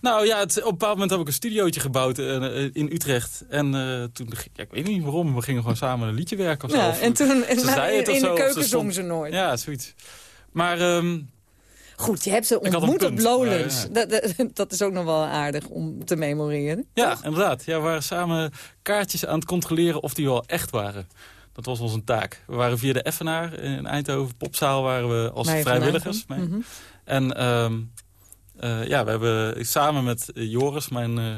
Nou ja, het, op een bepaald moment heb ik een studiootje gebouwd uh, in Utrecht. En uh, toen, ja, ik weet niet waarom, we gingen gewoon samen een liedje werken of ja, zo. En toen, en, zei het in, de keuken ze zong ze nooit. Ja, zoiets. Maar... Um, Goed, je hebt ze ontmoet op Lowlands. Ja. Dat, dat, dat, is ook nog wel aardig om te memoreren. Ja, toch? inderdaad. Ja, we waren samen kaartjes aan het controleren of die wel echt waren. Dat was onze taak. We waren via de Effenaar in Eindhoven, popzaal, waren we als vrijwilligers. Mee. Mm -hmm. En... Um, uh, ja, we hebben samen met Joris, mijn uh,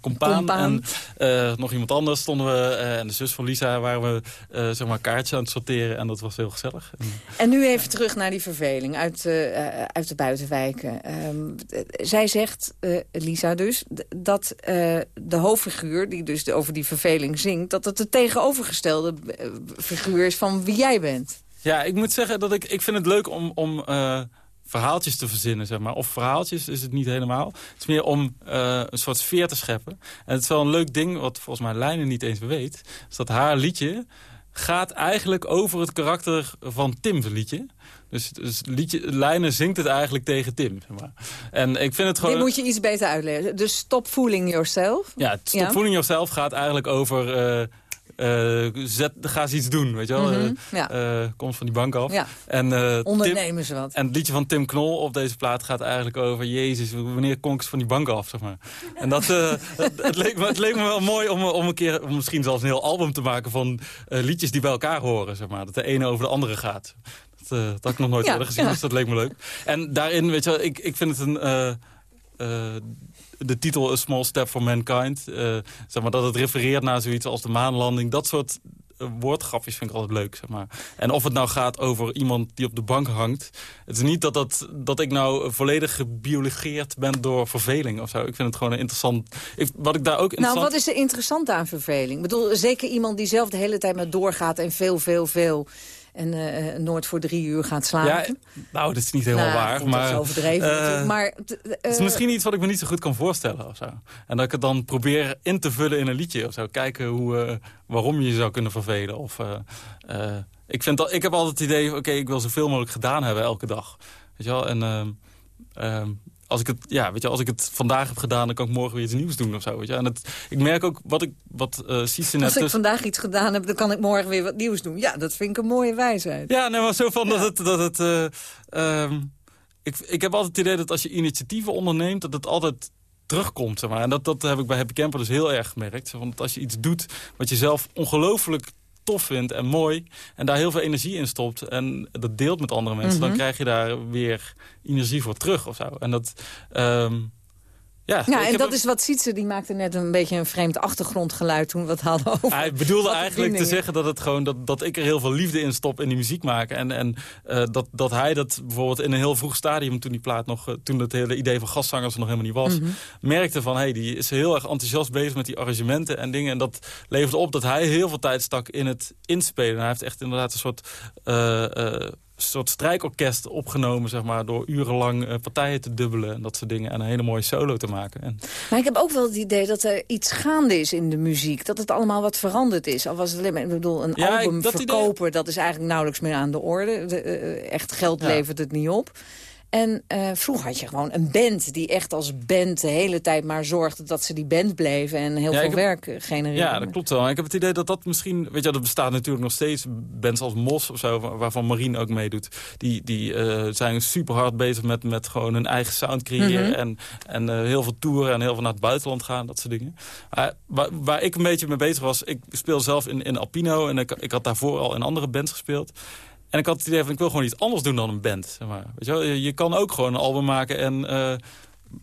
compaan, Compaan. en nog iemand anders stonden we, en de zus van Lisa, waren we zeg maar kaartjes aan het sorteren en dat was heel gezellig. En nu even terug naar die verveling uit, uit de buitenwijken. Ehm, zij zegt, Lisa dus, dat de hoofdfiguur, die dus over die verveling zingt, dat het de tegenovergestelde figuur is van wie jij bent. Ja, ik moet zeggen dat ik, ik vind het leuk om, om verhaaltjes te verzinnen, zeg maar. Of verhaaltjes is het niet helemaal. Het is meer om uh, een soort sfeer te scheppen. En het is wel een leuk ding, wat volgens mij Lijnen niet eens weet... is dat haar liedje gaat eigenlijk over het karakter van Tim's liedje. Dus, dus liedje, Lijnen zingt het eigenlijk tegen Tim. Zeg maar. En ik vind het gewoon... Dit moet je iets beter uitleggen. Dus Stop Fooling Yourself. Ja, Stop ja. Fooling Yourself gaat eigenlijk over... Uh, zet, ga eens iets doen, weet je wel. Mm -hmm, komt van die bank af. Ja. En, Ondernemen ze wat. En het liedje van Tim Knol op deze plaat gaat eigenlijk over... Jezus, wanneer kom ik van die bank af, zeg maar. En dat, het, het, leek me, het leek me wel mooi om, om een keer... Om misschien zelfs een heel album te maken van liedjes die bij elkaar horen, zeg maar. Dat de ene over de andere gaat. Dat, dat had ik nog nooit ja, eerder gezien, dus dat leek me leuk. En daarin, weet je wel, ik, ik vind het een de titel A Small Step for Mankind. Uh, zeg maar, dat het refereert naar zoiets als de maanlanding. Dat soort uh, woordgrapjes vind ik altijd leuk. Zeg maar. En of het nou gaat over iemand die op de bank hangt. Het is niet dat, dat, dat ik nou volledig gebiologeerd ben door verveling of zo. Ik vind het gewoon een interessant... Ik, wat ik daar ook interessant... Nou, wat is er interessant aan verveling? Ik bedoel, zeker iemand die zelf de hele tijd maar doorgaat en veel, veel, veel en uh, nooit voor drie uur gaat slapen. Ja, nou, dat is niet helemaal nou, waar. Maar, dat is overdreven uh, maar, uh, Het is misschien iets wat ik me niet zo goed kan voorstellen of zo. En dat ik het dan probeer in te vullen in een liedje of zo. Kijken hoe, waarom je je zou kunnen vervelen. Of, ik, vind dat, ik heb altijd het idee, oké, ik wil zoveel mogelijk gedaan hebben elke dag. Weet je wel? En ehm, als ik het, ja, weet je, als ik het vandaag heb gedaan, dan kan ik morgen weer iets nieuws doen of zo. Weet je? En het, ik merk ook wat ik, wat uh. Als ik dus- vandaag iets gedaan heb, dan kan ik morgen weer wat nieuws doen. Ja, dat vind ik een mooie wijsheid. Ja, nee, maar zo van dat het, dat het, uh, um, ik, ik heb altijd het idee dat als je initiatieven onderneemt, dat het altijd terugkomt. Zeg maar. En dat, dat heb ik bij Happy Camper dus heel erg gemerkt. Want als je iets doet wat je zelf ongelooflijk tof vindt en mooi... en daar heel veel energie in stopt en dat deelt met andere mensen... dan Mhm. krijg je daar weer energie voor terug of zo. En dat... Um, ja, en dat is wat Sietse, die maakte net een beetje een vreemd achtergrondgeluid toen we het hadden over... Hij bedoelde eigenlijk te zeggen dat, het gewoon, dat, dat ik er heel veel liefde in stop in die muziek maken. En, en eh, dat, dat hij dat bijvoorbeeld in een heel vroeg stadium, toen die plaat nog, eh, toen het hele idee van gastzangers er nog helemaal niet was, Mhm. merkte van, hey, die is heel erg enthousiast bezig met die arrangementen en dingen. En dat leverde op dat hij heel veel tijd stak in het inspelen. Hij heeft echt inderdaad een soort... eh, soort strijkorkest opgenomen, zeg maar, door urenlang eh, partijen te dubbelen en dat soort dingen. En een hele mooie solo te maken. En, Maar ik heb ook wel het idee dat er iets gaande is in de muziek. Dat het allemaal wat veranderd is. Al was het alleen maar, ik bedoel, een Ja, album verkopen, dat is eigenlijk nauwelijks meer aan de orde. De, eh, echt geld Ja. levert het niet op. En eh, vroeger had je gewoon een band die echt als band de hele tijd maar zorgde dat ze die band bleven en heel Ja, veel heb- werk eh, genereerden. Ja, dat klopt wel. Ik heb het idee dat dat misschien... Weet je, dat bestaat natuurlijk nog steeds. Bands als Mos of zo, wa- waarvan Marien ook meedoet. Die, die eh, zijn super hard bezig met, met gewoon hun eigen sound creëren. Mhm. En, en heel veel toeren en heel veel naar het buitenland gaan. Dat soort dingen. Waar, waar ik een beetje mee bezig was... Ik speel zelf in, in Alpino. En ik, ik had daarvoor al in andere bands gespeeld. En ik had het idee van, ik wil gewoon iets anders doen dan een band. Zeg maar. weet je, wel? je, kan ook gewoon een album maken en... eh,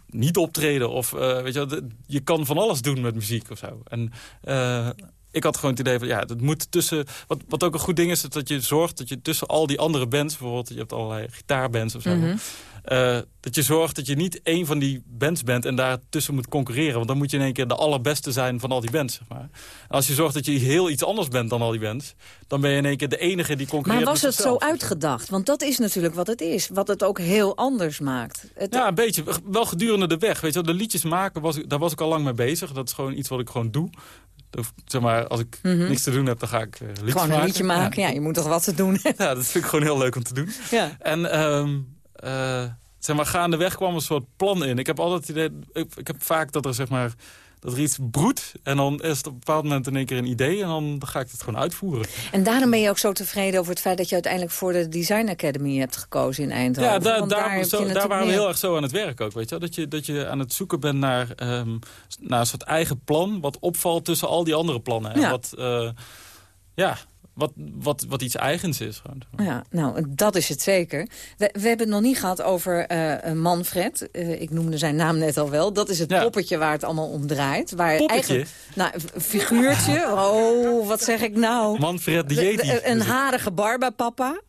niet optreden. Of eh, weet je, je kan van alles doen met muziek of zo. En eh, ik had gewoon het idee van ja, het moet tussen. Wat, wat ook een goed ding is, is dat je zorgt dat je tussen al die andere bands, bijvoorbeeld, je hebt allerlei gitaarbands of zo. Mhm. Eh, dat je zorgt dat je niet één van die bands bent en daartussen moet concurreren. Want dan moet je in één keer de allerbeste zijn van al die bands. Zeg maar. En als je zorgt dat je heel iets anders bent dan al die bands, dan ben je in één keer de enige die concurreert. Maar was het zo uitgedacht? Want dat is natuurlijk wat het is. Wat het ook heel anders maakt. Het, Ja, een beetje. Wel gedurende de weg. Weet je, wel. de liedjes maken, was, daar was ik al lang mee bezig. Dat is gewoon iets wat ik gewoon doe. Zeg maar, als ik Mhm. niks te doen heb, dan ga ik eh, liedjes gewoon maken. een liedje maken. Ja, je moet toch wat te doen hebben. Ja, dat vind ik gewoon heel leuk om te doen. Ja. En ehm eh, zeg maar, gaandeweg kwam een soort plan in. Ik heb altijd idee, ik, ik heb vaak dat er zeg maar dat er iets broedt en dan is het op een bepaald moment in één keer een idee en dan ga ik het gewoon uitvoeren. En daarom ben je ook zo tevreden over het feit dat je uiteindelijk voor de Design Academy hebt gekozen in Eindhoven. Ja, daar, daar, zo, waren we heel erg zo aan het werk ook. Weet je? Dat, je, dat je aan het zoeken bent naar, ehm, naar een soort eigen plan... wat opvalt tussen al die andere plannen. En Ja. wat, eh, ja, wat, wat, wat iets eigens is. Gewoon. Ja, nou, dat is het zeker. We, we hebben het nog niet gehad over eh, Manfred. Uh, ik noemde zijn naam net al wel. Dat is het poppetje waar het allemaal om draait. Waar poppetje? Eigenlijk, nou, figuurtje. Oh, wat zeg ik nou? Manfred Dieti. Een harige barbapapa.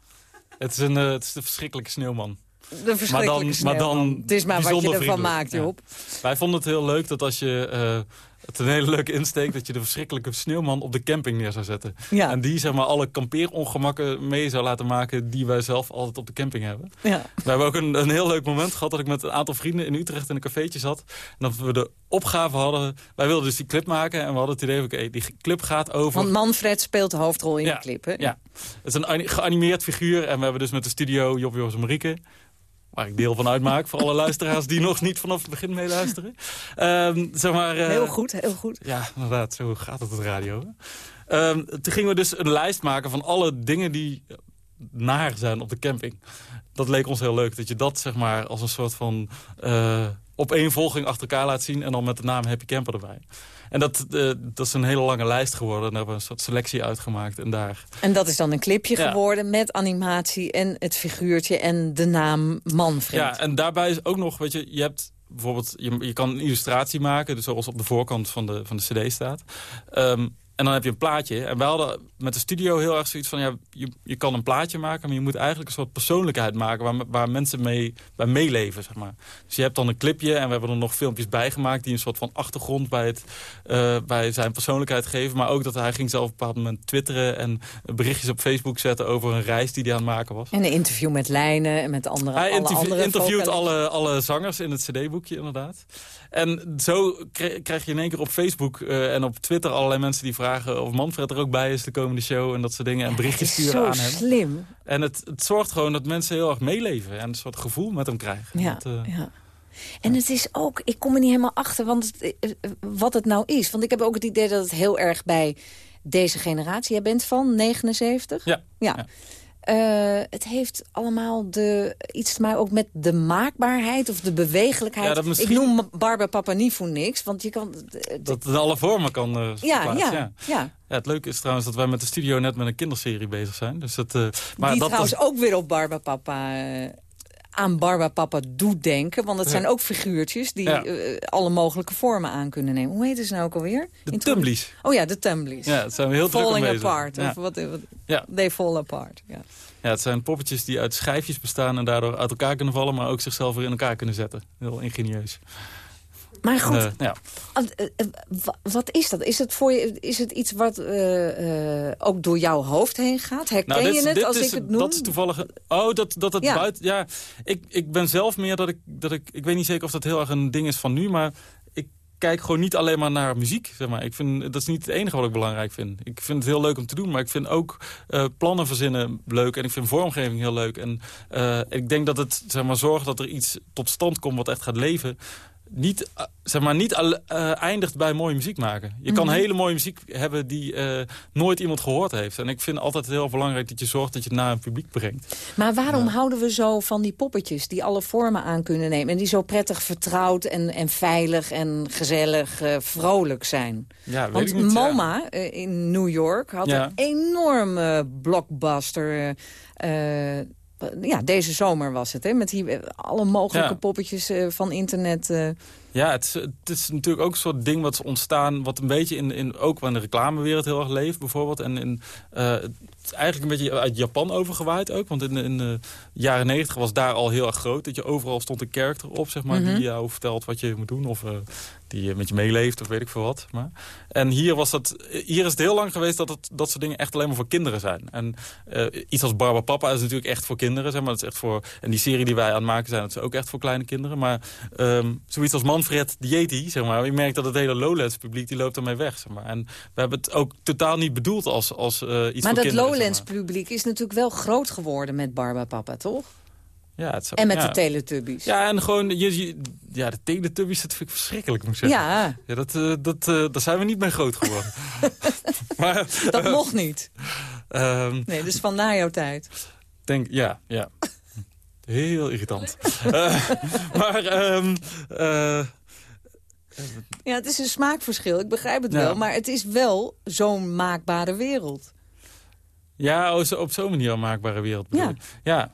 Het is, een, uh, het is een verschrikkelijke sneeuwman. De verschrikkelijke maar dan, maar dan Het is maar wat je ervan maakt, Job. Ja. Wij vonden het heel leuk dat als je het een hele leuke insteek... dat je de verschrikkelijke sneeuwman op de camping neer zou zetten. Ja. En die zeg maar alle kampeerongemakken mee zou laten maken... die wij zelf altijd op de camping hebben. Ja. We hebben ook een, een heel leuk moment gehad... dat ik met een aantal vrienden in Utrecht in een cafeetje zat. En dat we de opgave hadden... Wij wilden dus die clip maken en we hadden het idee... oké, die clip gaat over... Want Manfred speelt de hoofdrol in ja, de clip, hè? Ja, het is een geanimeerd figuur... en we hebben dus met de studio Job, Joris en Marieke waar ik deel van uitmaak... voor alle luisteraars die nog niet vanaf het begin meeluisteren. Um, zeg maar, uh, heel goed, heel goed. Ja, inderdaad, zo gaat het op de radio. Um, toen gingen we dus een lijst maken van alle dingen die naar zijn op de camping. Dat leek ons heel leuk, dat je dat zeg maar als een soort van... Uh, opeenvolging achter elkaar laat zien... en dan met de naam Happy Camper erbij. En dat, uh, dat is een hele lange lijst geworden. Daar hebben we een soort selectie uitgemaakt. En, daar... en dat is dan een clipje ja. geworden met animatie en het figuurtje en de naam Manfred. Ja, en daarbij is ook nog, weet je, je hebt bijvoorbeeld, je, je kan een illustratie maken, dus zoals op de voorkant van de, van de cd staat. Um, en dan heb je een plaatje. En wij hadden met de studio heel erg zoiets van... ja, je, je kan een plaatje maken, maar je moet eigenlijk een soort persoonlijkheid maken... waar, waar mensen mee bij meeleven, zeg maar. Dus je hebt dan een clipje en we hebben er nog filmpjes bij gemaakt... die een soort van achtergrond bij, het, uh, bij zijn persoonlijkheid geven. Maar ook dat hij ging zelf op een bepaald moment twitteren... en berichtjes op Facebook zetten over een reis die hij aan het maken was. En een interview met Lijnen en met andere Hij alle interview, andere interviewt alle, alle zangers in het cd-boekje, inderdaad. En zo krijg je in één keer op Facebook uh, en op Twitter allerlei mensen die vragen of Manfred er ook bij is de komende show en dat soort dingen. En berichtjes sturen aan hem. slim. En het, het zorgt gewoon dat mensen heel erg meeleven en een soort gevoel met hem krijgen. Ja, dat, uh, ja. En het is ook, ik kom er niet helemaal achter want het, wat het nou is. Want ik heb ook het idee dat het heel erg bij deze generatie... Jij bent van 79? Ja. ja. ja. Uh, het heeft allemaal de, iets te maken ook met de maakbaarheid of de bewegelijkheid. Ja, misschien... Ik noem Barba Papa niet voor niks, want je kan... Dat het in alle vormen kan uh, ja, ja, ja, ja. ja. Het leuke is trouwens dat wij met de studio net met een kinderserie bezig zijn. Dus het, uh, maar Die dat trouwens ook weer op Barba Papa aan Barba Papa doet denken. Want het zijn ook figuurtjes die ja. uh, alle mogelijke vormen aan kunnen nemen. Hoe heet ze nou ook alweer? De Tumblies. Oh ja, de Tumblies. Ja, het zijn we heel Falling druk apart. Ja. Of wat, wat, ja. They fall apart. Ja. ja, het zijn poppetjes die uit schijfjes bestaan... en daardoor uit elkaar kunnen vallen... maar ook zichzelf weer in elkaar kunnen zetten. Heel ingenieus. Maar goed, uh, ja. wat is dat? Is het, voor je, is het iets wat uh, uh, ook door jouw hoofd heen gaat? Herken nou, dit, je het als is, ik het noem? Dat is toevallig... Oh, dat, dat het Ja. buiten... Ja, ik, ik ben zelf meer dat ik, dat ik... Ik weet niet zeker of dat heel erg een ding is van nu, maar... Ik kijk gewoon niet alleen maar naar muziek. Zeg maar. ik vind, dat is niet het enige wat ik belangrijk vind. Ik vind het heel leuk om te doen, maar ik vind ook uh, plannen verzinnen leuk. En ik vind vormgeving heel leuk. En uh, ik denk dat het zeg maar, zorgt dat er iets tot stand komt wat echt gaat leven niet, uh, zeg maar, niet uh, eindigt bij mooie muziek maken. Je kan Mhm. hele mooie muziek hebben die uh, nooit iemand gehoord heeft. En ik vind altijd heel belangrijk dat je zorgt dat je het naar een publiek brengt. Maar waarom houden we zo van die poppetjes die alle vormen aan kunnen nemen... en die zo prettig vertrouwd en, en veilig en gezellig eh, vrolijk zijn? Ja, weet Want ik niet. MoMA eh, in New York had Ja. een enorme blockbuster... eh, eh, ja, deze zomer was het, hè? Met die, eh, alle mogelijke Ja. poppetjes eh, van internet. Ja, het is, het is natuurlijk ook een soort ding wat is ontstaan... wat een beetje in, in, ook wel in de reclamewereld heel erg leeft bijvoorbeeld. En in, eh, het is eigenlijk een beetje uit Japan overgewaaid ook. Want in, de- in de jaren negentig was daar al heel erg groot. Dat je overal stond een character op, zeg maar, Mhm. die jou vertelt wat je moet doen. Of eh, die met je meeleeft, of weet ik veel wat. Maar. En hier, was dat, hier is het heel lang geweest dat het, dat soort dingen echt alleen maar voor kinderen zijn. En eh, iets als Barba Papa is natuurlijk echt voor kinderen. Zeg maar. dat is echt voor, en die serie die wij aan het maken zijn, dat is ook echt voor kleine kinderen. Maar ehm, zoiets als Manfred Dieti, zeg maar. Je merkt dat het hele Lowlands publiek, die loopt ermee weg. Zeg maar. En we hebben het ook totaal niet bedoeld als, als eh, iets Maar voor dat zeg maar. publiek is natuurlijk wel groot geworden met Barba Papa, toch? Ja, het En met ja. de Teletubbies. Ja, en gewoon, je, je- ja, de Teletubbies, dat vind ik verschrikkelijk, moet ik zeggen. Ja, Ja, dat, eh, dat, eh, daar zijn we niet mee groot geworden. maar, dat mocht niet. ehm, Nee, dus van na jouw tijd. denk, ja, ja. Heel irritant. Maar, ehm, eh, Ja, het is een smaakverschil, ik begrijp het Ja. wel. Maar het is wel zo'n maakbare wereld. Ja, oh, op zo'n manier een maakbare wereld. ja.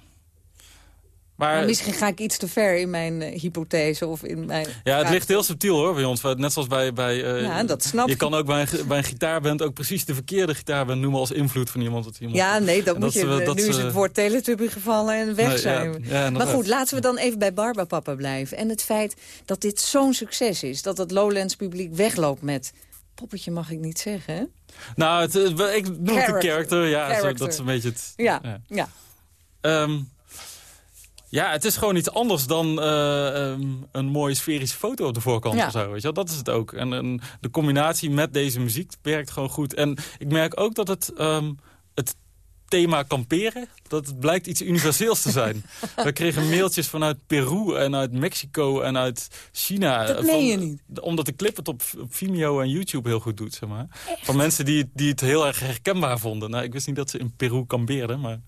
Maar, Maar misschien ga ik iets te ver in mijn eh, hypothese of in mijn... ja, het ligt heel subtiel hoor bij ons. Net zoals bij... bij eh, Ja, dat snap Je ik. kan ook bij een, bij een gitaarband ook precies de verkeerde gitaarband noemen als invloed van iemand. Dat iemand Ja, nee, dat moet je. dat nu is het woord teletubby gevallen en weg Nee, zijn ja, maar goed, laten we dan even bij Barbapapa blijven. En het feit dat dit zo'n succes is. Dat het Lowlands publiek wegloopt met... Poppetje mag ik niet zeggen, hè? Nou, het, eh, ik noem het een Character. character. Ja, zo- dat is een beetje het... Ja, ja. ja. Ehm, ja, het is gewoon iets anders dan eh, ehm, een mooie sferische foto op de voorkant Ja. of zo. Weet je wel? Dat is het ook. En, en de combinatie met deze muziek werkt gewoon goed. En ik merk ook dat het, ehm, het thema kamperen, dat het blijkt iets universeels te zijn. We kregen mailtjes vanuit Peru en uit Mexico en uit China. Dat eh, meen van- je niet. Omdat de clip het op, op Vimeo en YouTube heel goed doet, zeg maar. Van mensen die, die het heel erg herkenbaar vonden. Nou, ik wist niet dat ze in Peru kampeerden, maar...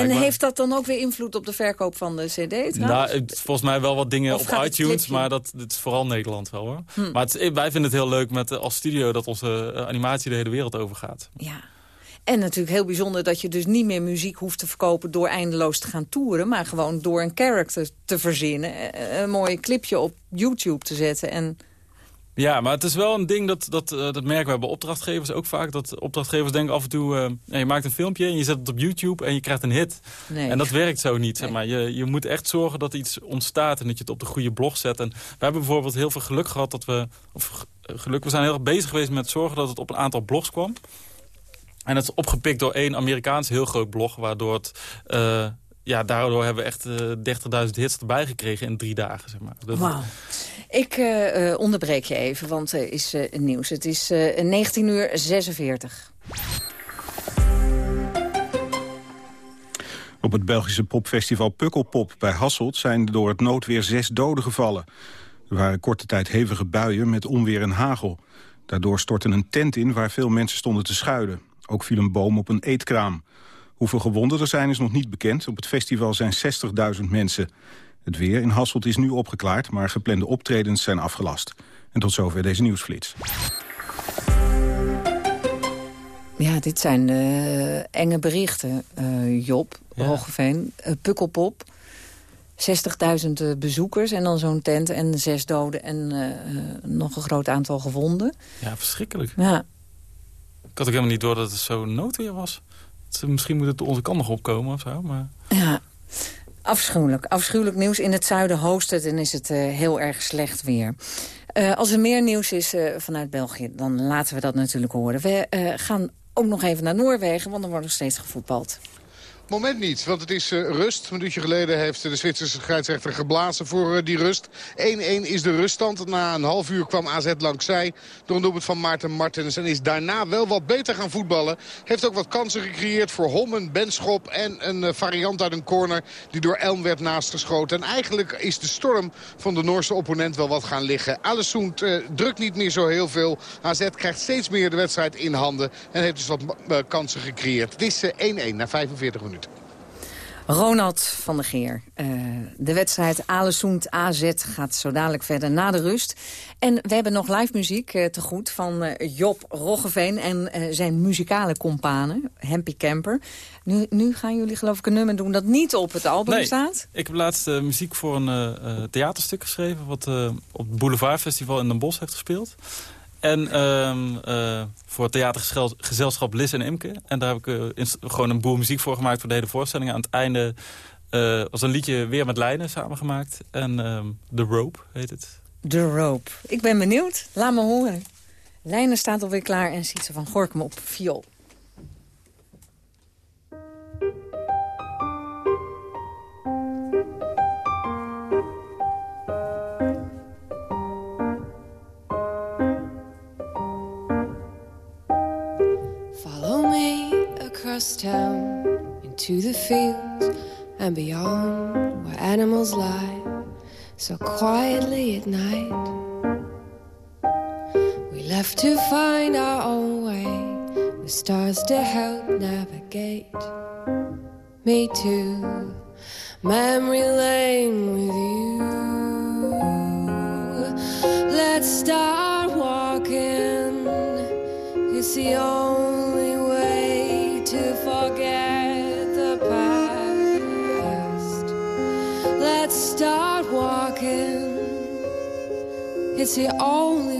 En heeft dat dan ook weer invloed op de verkoop van de cd? trouwens? nou, het, volgens mij wel wat dingen Of op iTunes, maar dat, dat is vooral Nederland wel hoor. Hm. Maar het, wij vinden het heel leuk met, eh, als studio dat onze eh, animatie de hele wereld overgaat. Ja. En natuurlijk heel bijzonder dat je dus niet meer muziek hoeft te verkopen... door eindeloos te gaan toeren, maar gewoon door een character te verzinnen. eh, Een mooi clipje op YouTube te zetten. En Ja, maar het is wel een ding dat, dat, eh, dat merken we bij opdrachtgevers ook vaak. Dat opdrachtgevers denken af en toe, eh, ja, je maakt een filmpje en je zet het op YouTube en je krijgt een hit. nee. En dat werkt zo niet. Zeg maar. je, je moet echt zorgen dat iets ontstaat en dat je het op de goede blog zet. En we hebben bijvoorbeeld heel veel geluk gehad dat we... Of geluk, we zijn heel erg bezig geweest met zorgen dat het op een aantal blogs kwam. En dat is opgepikt door één Amerikaans heel groot blog, waardoor het... eh, ja, daardoor hebben we echt eh 30.000 hits erbij gekregen in drie dagen. Zeg maar. Wauw. Ik eh, eh, onderbreek je even, want er is eh, nieuws. Het is eh 19 uur 46. Op het Belgische popfestival Pukkelpop bij Hasselt zijn door het noodweer zes doden gevallen. Er waren korte tijd hevige buien met onweer en hagel. Daardoor stortte een tent in waar veel mensen stonden te schuilen. Ook viel een boom op een eetkraam. Hoeveel gewonden er zijn is nog niet bekend. Op het festival zijn 60.000 mensen. Het weer in Hasselt is nu opgeklaard, maar geplande optredens zijn afgelast. En tot zover deze nieuwsflits. Ja, dit zijn eh, enge berichten, eh, Job, Ja. Roggeveen. Eh, Pukkelpop, 60.000 eh, bezoekers en dan zo'n tent en zes doden en nog een groot aantal gewonden. Ja, verschrikkelijk. Ja, Ik had ook helemaal niet door dat het zo noodweer was. Misschien moet het onze kant nog opkomen of zo, maar... ja. Afschuwelijk. Afschuwelijk nieuws. In het zuiden hoost het en is het eh, heel erg slecht weer. Eh, als er meer nieuws is eh, vanuit België, dan laten we dat natuurlijk horen. We gaan ook nog even naar Noorwegen, want er wordt nog steeds gevoetbald. Moment niet, want het is eh, rust. Een minuutje geleden heeft de Zwitserse scheidsrechter geblazen voor eh, die rust. 1-1 is de ruststand. Na een half uur kwam AZ langs zij door een doelpunt van Maarten Martens. En is daarna wel wat beter gaan voetballen. Heeft ook wat kansen gecreëerd voor Hommen, Benschop en een eh, variant uit een corner die door Elm werd naastgeschoten. En eigenlijk is de storm van de Noorse opponent wel wat gaan liggen. Alessund drukt niet meer zo heel veel. AZ krijgt steeds meer de wedstrijd in handen en heeft dus wat kansen gecreëerd. Het is eh, 1-1 na 45 minuten. Ronald van der Geer. Eh, de wedstrijd Alesund AZ gaat zo dadelijk verder na de rust. En we hebben nog live muziek eh, te goed van eh, Job Roggeveen... en zijn muzikale companen, Hempy Camper. Nu, nu gaan jullie geloof ik een nummer doen dat niet op het album Nee. staat. Ik heb laatst muziek voor een theaterstuk geschreven... wat op het Boulevard Festival in Den Bosch heeft gespeeld. En ehm, eh, voor het theatergezelschap Lis en Imke. En daar heb ik eh, gewoon een boel muziek voor gemaakt voor de hele voorstelling. Aan het einde eh, was een liedje weer met lijnen samengemaakt. En ehm The Rope heet het. The Rope. Ik ben benieuwd. Laat me horen. Lijnen staat alweer klaar en ziet ze van Gorkum op viool. Into the fields and beyond where animals lie so quietly at night. We left to find our own way with stars to help navigate. Me too, memory lane with you. It's the only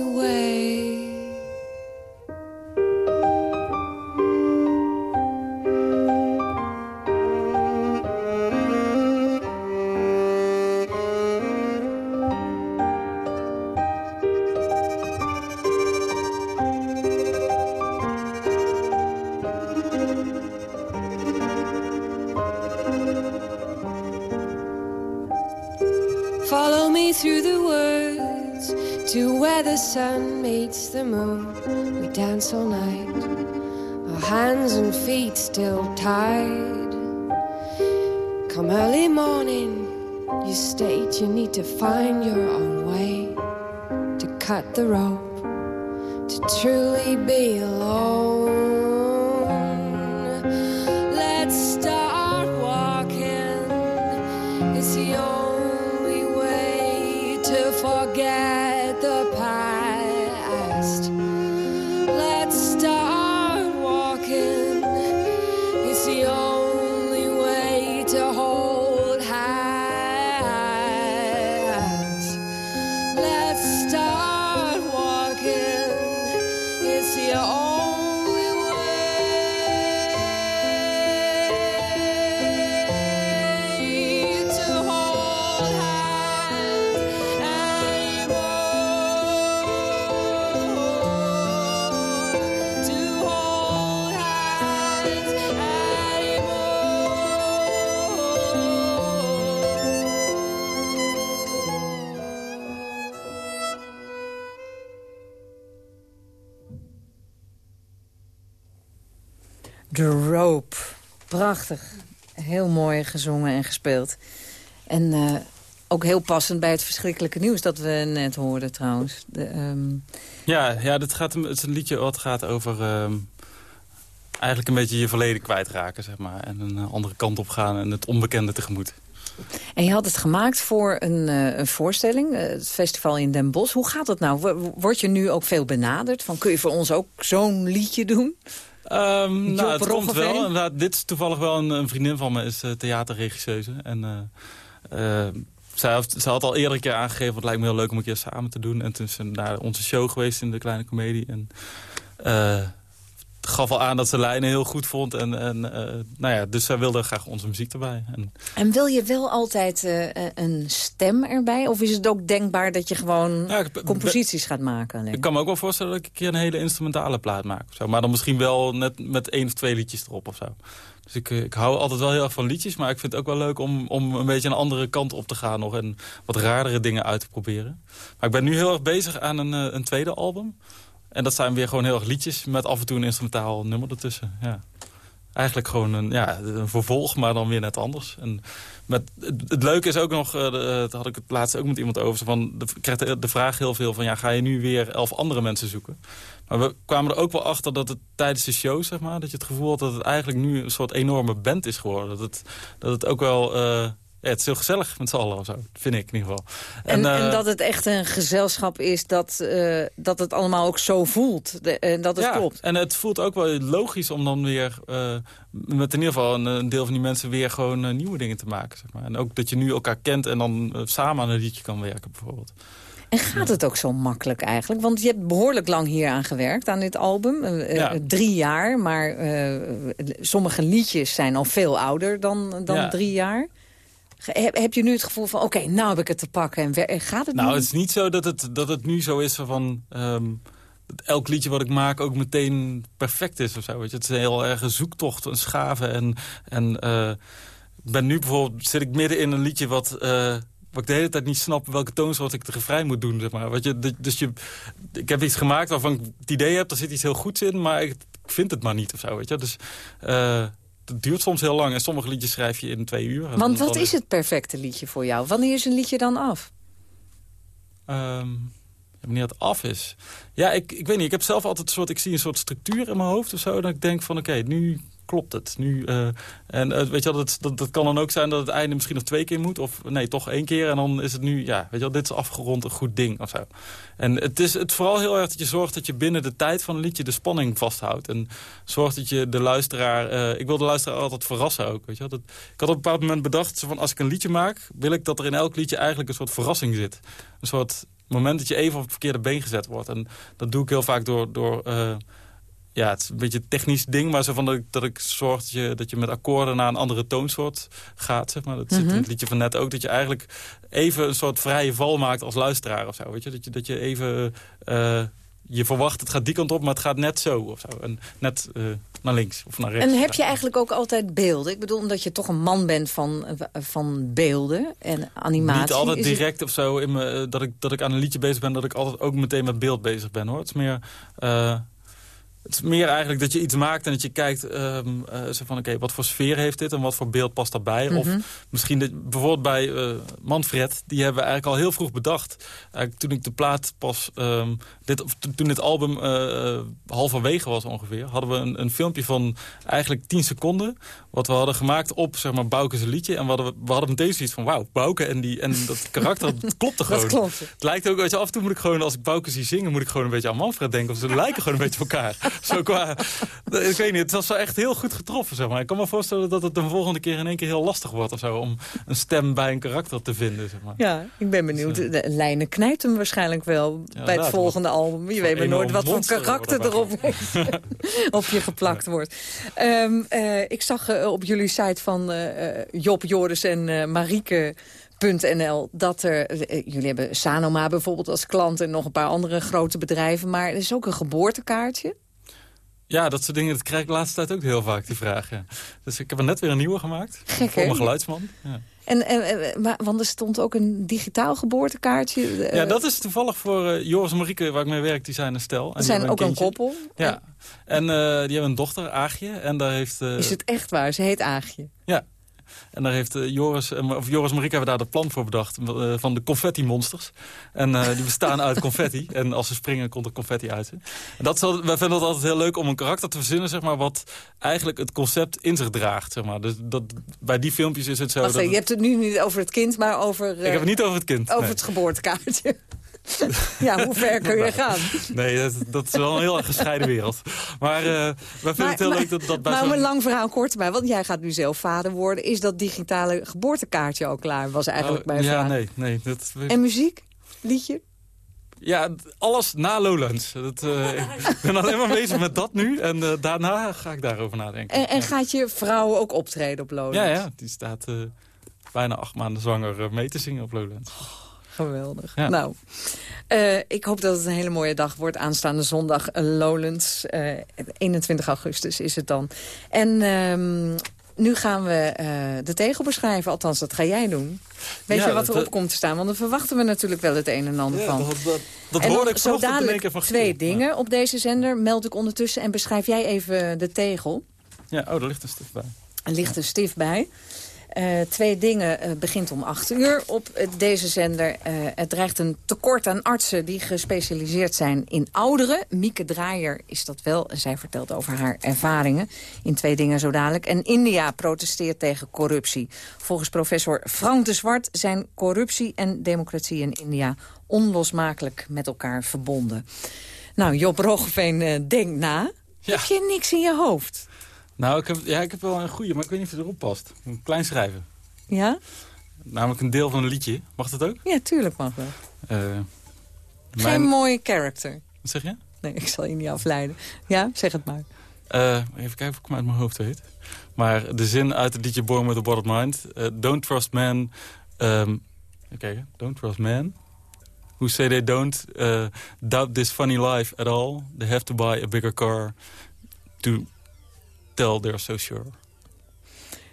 sun meets the moon. We dance all night, our hands and feet still tied. Come early morning, you state you need to find your own way to cut the rope, Heel mooi gezongen en gespeeld. En eh, ook heel passend bij het verschrikkelijke nieuws dat we net hoorden trouwens. De, ehm, Ja, ja dit gaat, het is een liedje wat gaat over... ehm, eigenlijk een beetje je verleden kwijtraken, zeg maar. En een eh, andere kant op gaan en het onbekende tegemoet. En je had het gemaakt voor een, eh, een voorstelling, eh, het festival in Den Bosch. Hoe gaat het nou? Wo- Word je nu ook veel benaderd? Van, kun je voor ons ook zo'n liedje doen? Ehm, nou, het komt wel. Inderdaad, dit is toevallig wel een, een vriendin van me, is uh, theaterregisseuse. En uh, uh, zij, had, zij had al eerder een keer aangegeven, het lijkt me heel leuk om een keer samen te doen. En toen is ze naar onze show geweest in de Kleine Comedie. En gaf al aan dat ze lijnen heel goed vond. En, en uh, nou ja, dus zij wilde graag onze muziek erbij. En, en wil je wel altijd uh, een stem erbij? Of is het ook denkbaar dat je gewoon ik, composities gaat maken? Alleen? Ik kan me ook wel voorstellen dat ik een keer een hele instrumentale plaat maak. Zo. Maar dan misschien wel net met één of twee liedjes erop of zo. Dus ik, ik hou altijd wel heel erg van liedjes. Maar ik vind het ook wel leuk om, om een beetje een andere kant op te gaan. Nog, en wat raardere dingen uit te proberen. Maar ik ben nu heel erg bezig aan een, een tweede album. En dat zijn weer gewoon heel erg liedjes met af en toe een instrumentaal nummer ertussen. Ja. Eigenlijk gewoon een, ja, een vervolg, maar dan weer net anders. En met, het, leuke is ook nog, uh, dat had ik het laatst ook met iemand over... Van, de, krijg de, vraag heel veel van, ja, ga je nu weer elf andere mensen zoeken? Maar we kwamen er ook wel achter dat het tijdens de show, zeg maar... dat je het gevoel had dat het eigenlijk nu een soort enorme band is geworden. Dat het, dat het ook wel... Uh, ja, het is heel gezellig met z'n allen zo, vind ik in ieder geval. En, en, uh, en, dat het echt een gezelschap is dat, uh, dat het allemaal ook zo voelt. De, en dat het ja, klopt. En het voelt ook wel logisch om dan weer uh, met in ieder geval een, een, deel van die mensen weer gewoon nieuwe dingen te maken. Zeg maar. En ook dat je nu elkaar kent en dan samen aan een liedje kan werken bijvoorbeeld. En gaat het ook zo makkelijk eigenlijk? Want je hebt behoorlijk lang hier aan gewerkt, aan dit album. Uh, ja. Drie jaar, maar uh, sommige liedjes zijn al veel ouder dan, dan ja. drie jaar. Heb, je nu het gevoel van, oké, okay, nou heb ik het te pakken en gaat het Nou, nu? het is niet zo dat het, dat het nu zo is van... Um, dat elk liedje wat ik maak ook meteen perfect is of zo. Weet je? Het is een heel erg een zoektocht, een schaven. En, en uh, ben nu bijvoorbeeld, zit ik midden in een liedje wat... Uh, wat ik de hele tijd niet snap welke toonsoort ik de refrein moet doen, zeg maar. Weet je, dus je, ik heb iets gemaakt waarvan ik het idee heb, er zit iets heel goeds in, maar ik, ik vind het maar niet of zo, weet je. Dus uh, het duurt soms heel lang en sommige liedjes schrijf je in twee uur. Want wat is het perfecte liedje voor jou? Wanneer is een liedje dan af? Um, wanneer het af is? Ja, ik, ik weet niet. Ik heb zelf altijd een soort, ik zie een soort structuur in mijn hoofd of zo. Dat ik denk van, oké, okay, nu klopt het. Nu, uh, en uh, weet je dat, dat, dat, kan dan ook zijn dat het einde misschien nog twee keer moet. Of nee, toch één keer. En dan is het nu, ja, weet je wel, dit is afgerond een goed ding of zo. En het is het vooral heel erg dat je zorgt dat je binnen de tijd van een liedje de spanning vasthoudt. En zorgt dat je de luisteraar, uh, ik wil de luisteraar altijd verrassen ook. Weet je wel. Dat, ik had op een bepaald moment bedacht, van als ik een liedje maak, wil ik dat er in elk liedje eigenlijk een soort verrassing zit. Een soort moment dat je even op het verkeerde been gezet wordt. En dat doe ik heel vaak door... door ja, het is een beetje een technisch ding, maar zo van dat ik, dat ik zorg dat je, dat je met akkoorden naar een andere toonsoort gaat. Zeg maar. Dat zit in het liedje van net ook. Dat je eigenlijk even een soort vrije val maakt als luisteraar of zo. Weet je? Dat, je, dat je even... Uh, je verwacht het gaat die kant op, maar het gaat net zo. Of zo. En net uh, naar links of naar rechts. En heb je eigenlijk ook altijd beelden? Ik bedoel, omdat je toch een man bent van, van beelden en animatie. Niet altijd direct of zo, in me, dat, ik, dat ik aan een liedje bezig ben... dat ik altijd ook meteen met beeld bezig ben. hoor. Het is meer... Uh, het is meer eigenlijk dat je iets maakt en dat je kijkt um, uh, van oké, wat voor sfeer heeft dit en wat voor beeld past daarbij. Mm -hmm. Of misschien dit, bijvoorbeeld bij uh, Manfred, die hebben we eigenlijk al heel vroeg bedacht. Eigenlijk toen ik de plaat pas, um, dit, toen dit album uh, halverwege was ongeveer, hadden we een, een, filmpje van eigenlijk 10 seconden. Wat we hadden gemaakt op zeg maar Bouke's liedje. En we hadden, we hadden meteen zoiets van wauw, Bouke en, die, en dat karakter, dat klopte gewoon. Dat klopt. Het lijkt ook, weet je, af en toe moet ik gewoon, als ik Bouke zie zingen, moet ik gewoon een beetje aan Manfred denken. Of ze lijken gewoon een beetje op elkaar. Zo qua, ik weet niet, het was wel echt heel goed getroffen, zeg maar. Ik kan me voorstellen dat het de volgende keer in één keer heel lastig wordt of zo, om een stem bij een karakter te vinden, zeg maar. Ja, ik ben benieuwd. De lijnen knijpt hem waarschijnlijk wel ja, bij het volgende album. Je weet maar nooit wat voor karakter erop op je geplakt ja. wordt. Um, uh, ik zag uh, op jullie site van uh, Job, Joris en Marieke... .nl dat er, jullie hebben Sanoma bijvoorbeeld als klant... en nog een paar andere grote bedrijven... maar er is ook een geboortekaartje. Ja, dat soort dingen dat krijg ik de laatste tijd ook heel vaak, die vraag. Ja. Dus ik heb er net weer een nieuwe gemaakt. Gek, voor mijn geluidsman. Ja. En, en, maar, want er stond ook een digitaal geboortekaartje. Ja, dat is toevallig voor uh, Joris en Marieke, waar ik mee werk. Die zijn een stel. Ze zijn ook een, een koppel. Ja, en uh, die hebben een dochter, Aagje. En daar heeft, uh, is het echt waar? Ze heet Aagje? Ja, en daar heeft Joris, of Joris Marieke hebben daar de plan voor bedacht. van de confetti-monsters. En uh, die bestaan uit confetti. En als ze springen, komt er confetti uit. En dat is altijd, wij vinden het altijd heel leuk om een karakter te verzinnen... Zeg maar, wat eigenlijk het concept in zich draagt. Zeg maar. dus dat, bij die filmpjes is het zo... Wacht, dat je hebt het nu niet over het kind, maar over... Ik heb het niet over het kind. Over nee. het geboortekaartje. ja, hoe ver kun je gaan? Nee, dat, dat, is wel een heel erg gescheiden wereld. Maar uh, wij vinden maar, het heel maar, leuk dat, dat bij Maar om een lang verhaal kort te maken, want jij gaat nu zelf vader worden. Is dat digitale geboortekaartje al klaar? Was eigenlijk oh, mijn ja, vraag. nee. nee dat... En muziek? Liedje? Ja, alles na Lowlands. Dat, uh, ik ben alleen maar bezig met dat nu. En uh, daarna ga ik daarover nadenken. En, en gaat je vrouw ook optreden op Lowlands? Ja, ja die staat uh, bijna acht maanden zwanger mee te zingen op Lowlands. Geweldig. Ja. Nou, ik hoop dat het een hele mooie dag wordt. Aanstaande zondag Lowlands. 21 augustus is het dan. En... Um, nu gaan we uh, de tegel beschrijven. Althans, dat ga jij doen. Weet ja, je wat dat, erop komt te staan? Want dan verwachten we natuurlijk wel het een en ander ja, van. Dat, dat, dat en hoorde ik zo dadelijk van twee dingen op deze zender. Meld ik ondertussen en beschrijf jij even de tegel. Ja, oh, daar ligt een stift bij. Er ligt een stift bij. Uh, twee dingen uh, begint om 8 uur op uh, deze zender. het dreigt een tekort aan artsen die gespecialiseerd zijn in ouderen. Mieke Draaier is dat wel. Zij vertelt over haar ervaringen in twee dingen zo dadelijk. En India protesteert tegen corruptie. Volgens professor Frank de Zwart zijn corruptie en democratie in India onlosmakelijk met elkaar verbonden. Nou, Job Roggeveen denkt na. Ja. Heb je niks in je hoofd? Nou, ik heb, ja, ik heb wel een goede, maar ik weet niet of het erop past. Een klein schrijven. Ja? Namelijk een deel van een liedje. Mag dat ook? Ja, tuurlijk mag dat. Uh, Geen mijn... mooie character. Wat zeg je? Nee, ik zal je niet afleiden. Ja, zeg het maar. Uh, even kijken of ik hem uit mijn hoofd weet. Maar de zin uit het liedje Born with a Bottled Mind. Uh, don't trust men... Um, okay, don't trust men who say they don't uh, doubt this funny life at all. They have to buy a bigger car to tell they're so sure.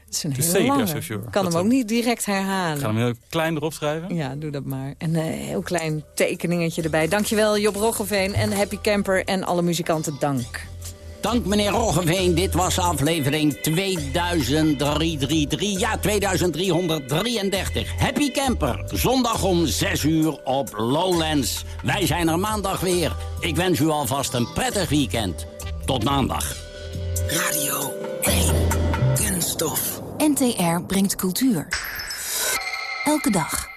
Het is een To hele say lange. Ik kan Dat hem ook niet direct Ik ga herhalen. hem heel klein erop schrijven. Ja, doe dat maar. En een heel klein tekeningetje erbij. Dankjewel Job Roggeveen en Happy Camper en alle muzikanten dank. Dank meneer Roggeveen. Dit was aflevering 2333. Ja, 2333. Happy Camper. Zondag om 6 uur op Lowlands. Wij zijn er maandag weer. Ik wens u alvast een prettig weekend. Tot maandag. Radio 1. Kunststof. NTR brengt cultuur. Elke dag.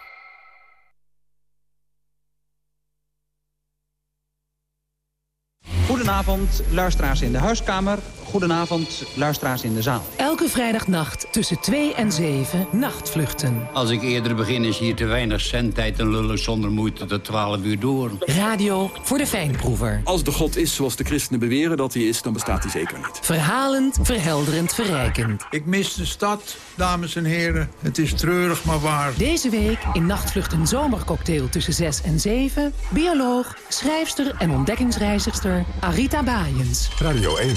Goedenavond, luisteraars in de huiskamer. Goedenavond, luisteraars in de zaal. Elke vrijdagnacht tussen 2 en 7 nachtvluchten. Als ik eerder begin is hier te weinig zendtijd en lullen zonder moeite tot 12 uur door. Radio voor de fijnproever. Als de God is zoals de christenen beweren dat hij is, dan bestaat hij zeker niet. Verhalend, verhelderend, verrijkend. Ik mis de stad, dames en heren. Het is treurig, maar waar. Deze week in Nachtvlucht een zomercocktail tussen 6 en 7. Bioloog, schrijfster en ontdekkingsreizigster Arita Baaiens. Radio 1.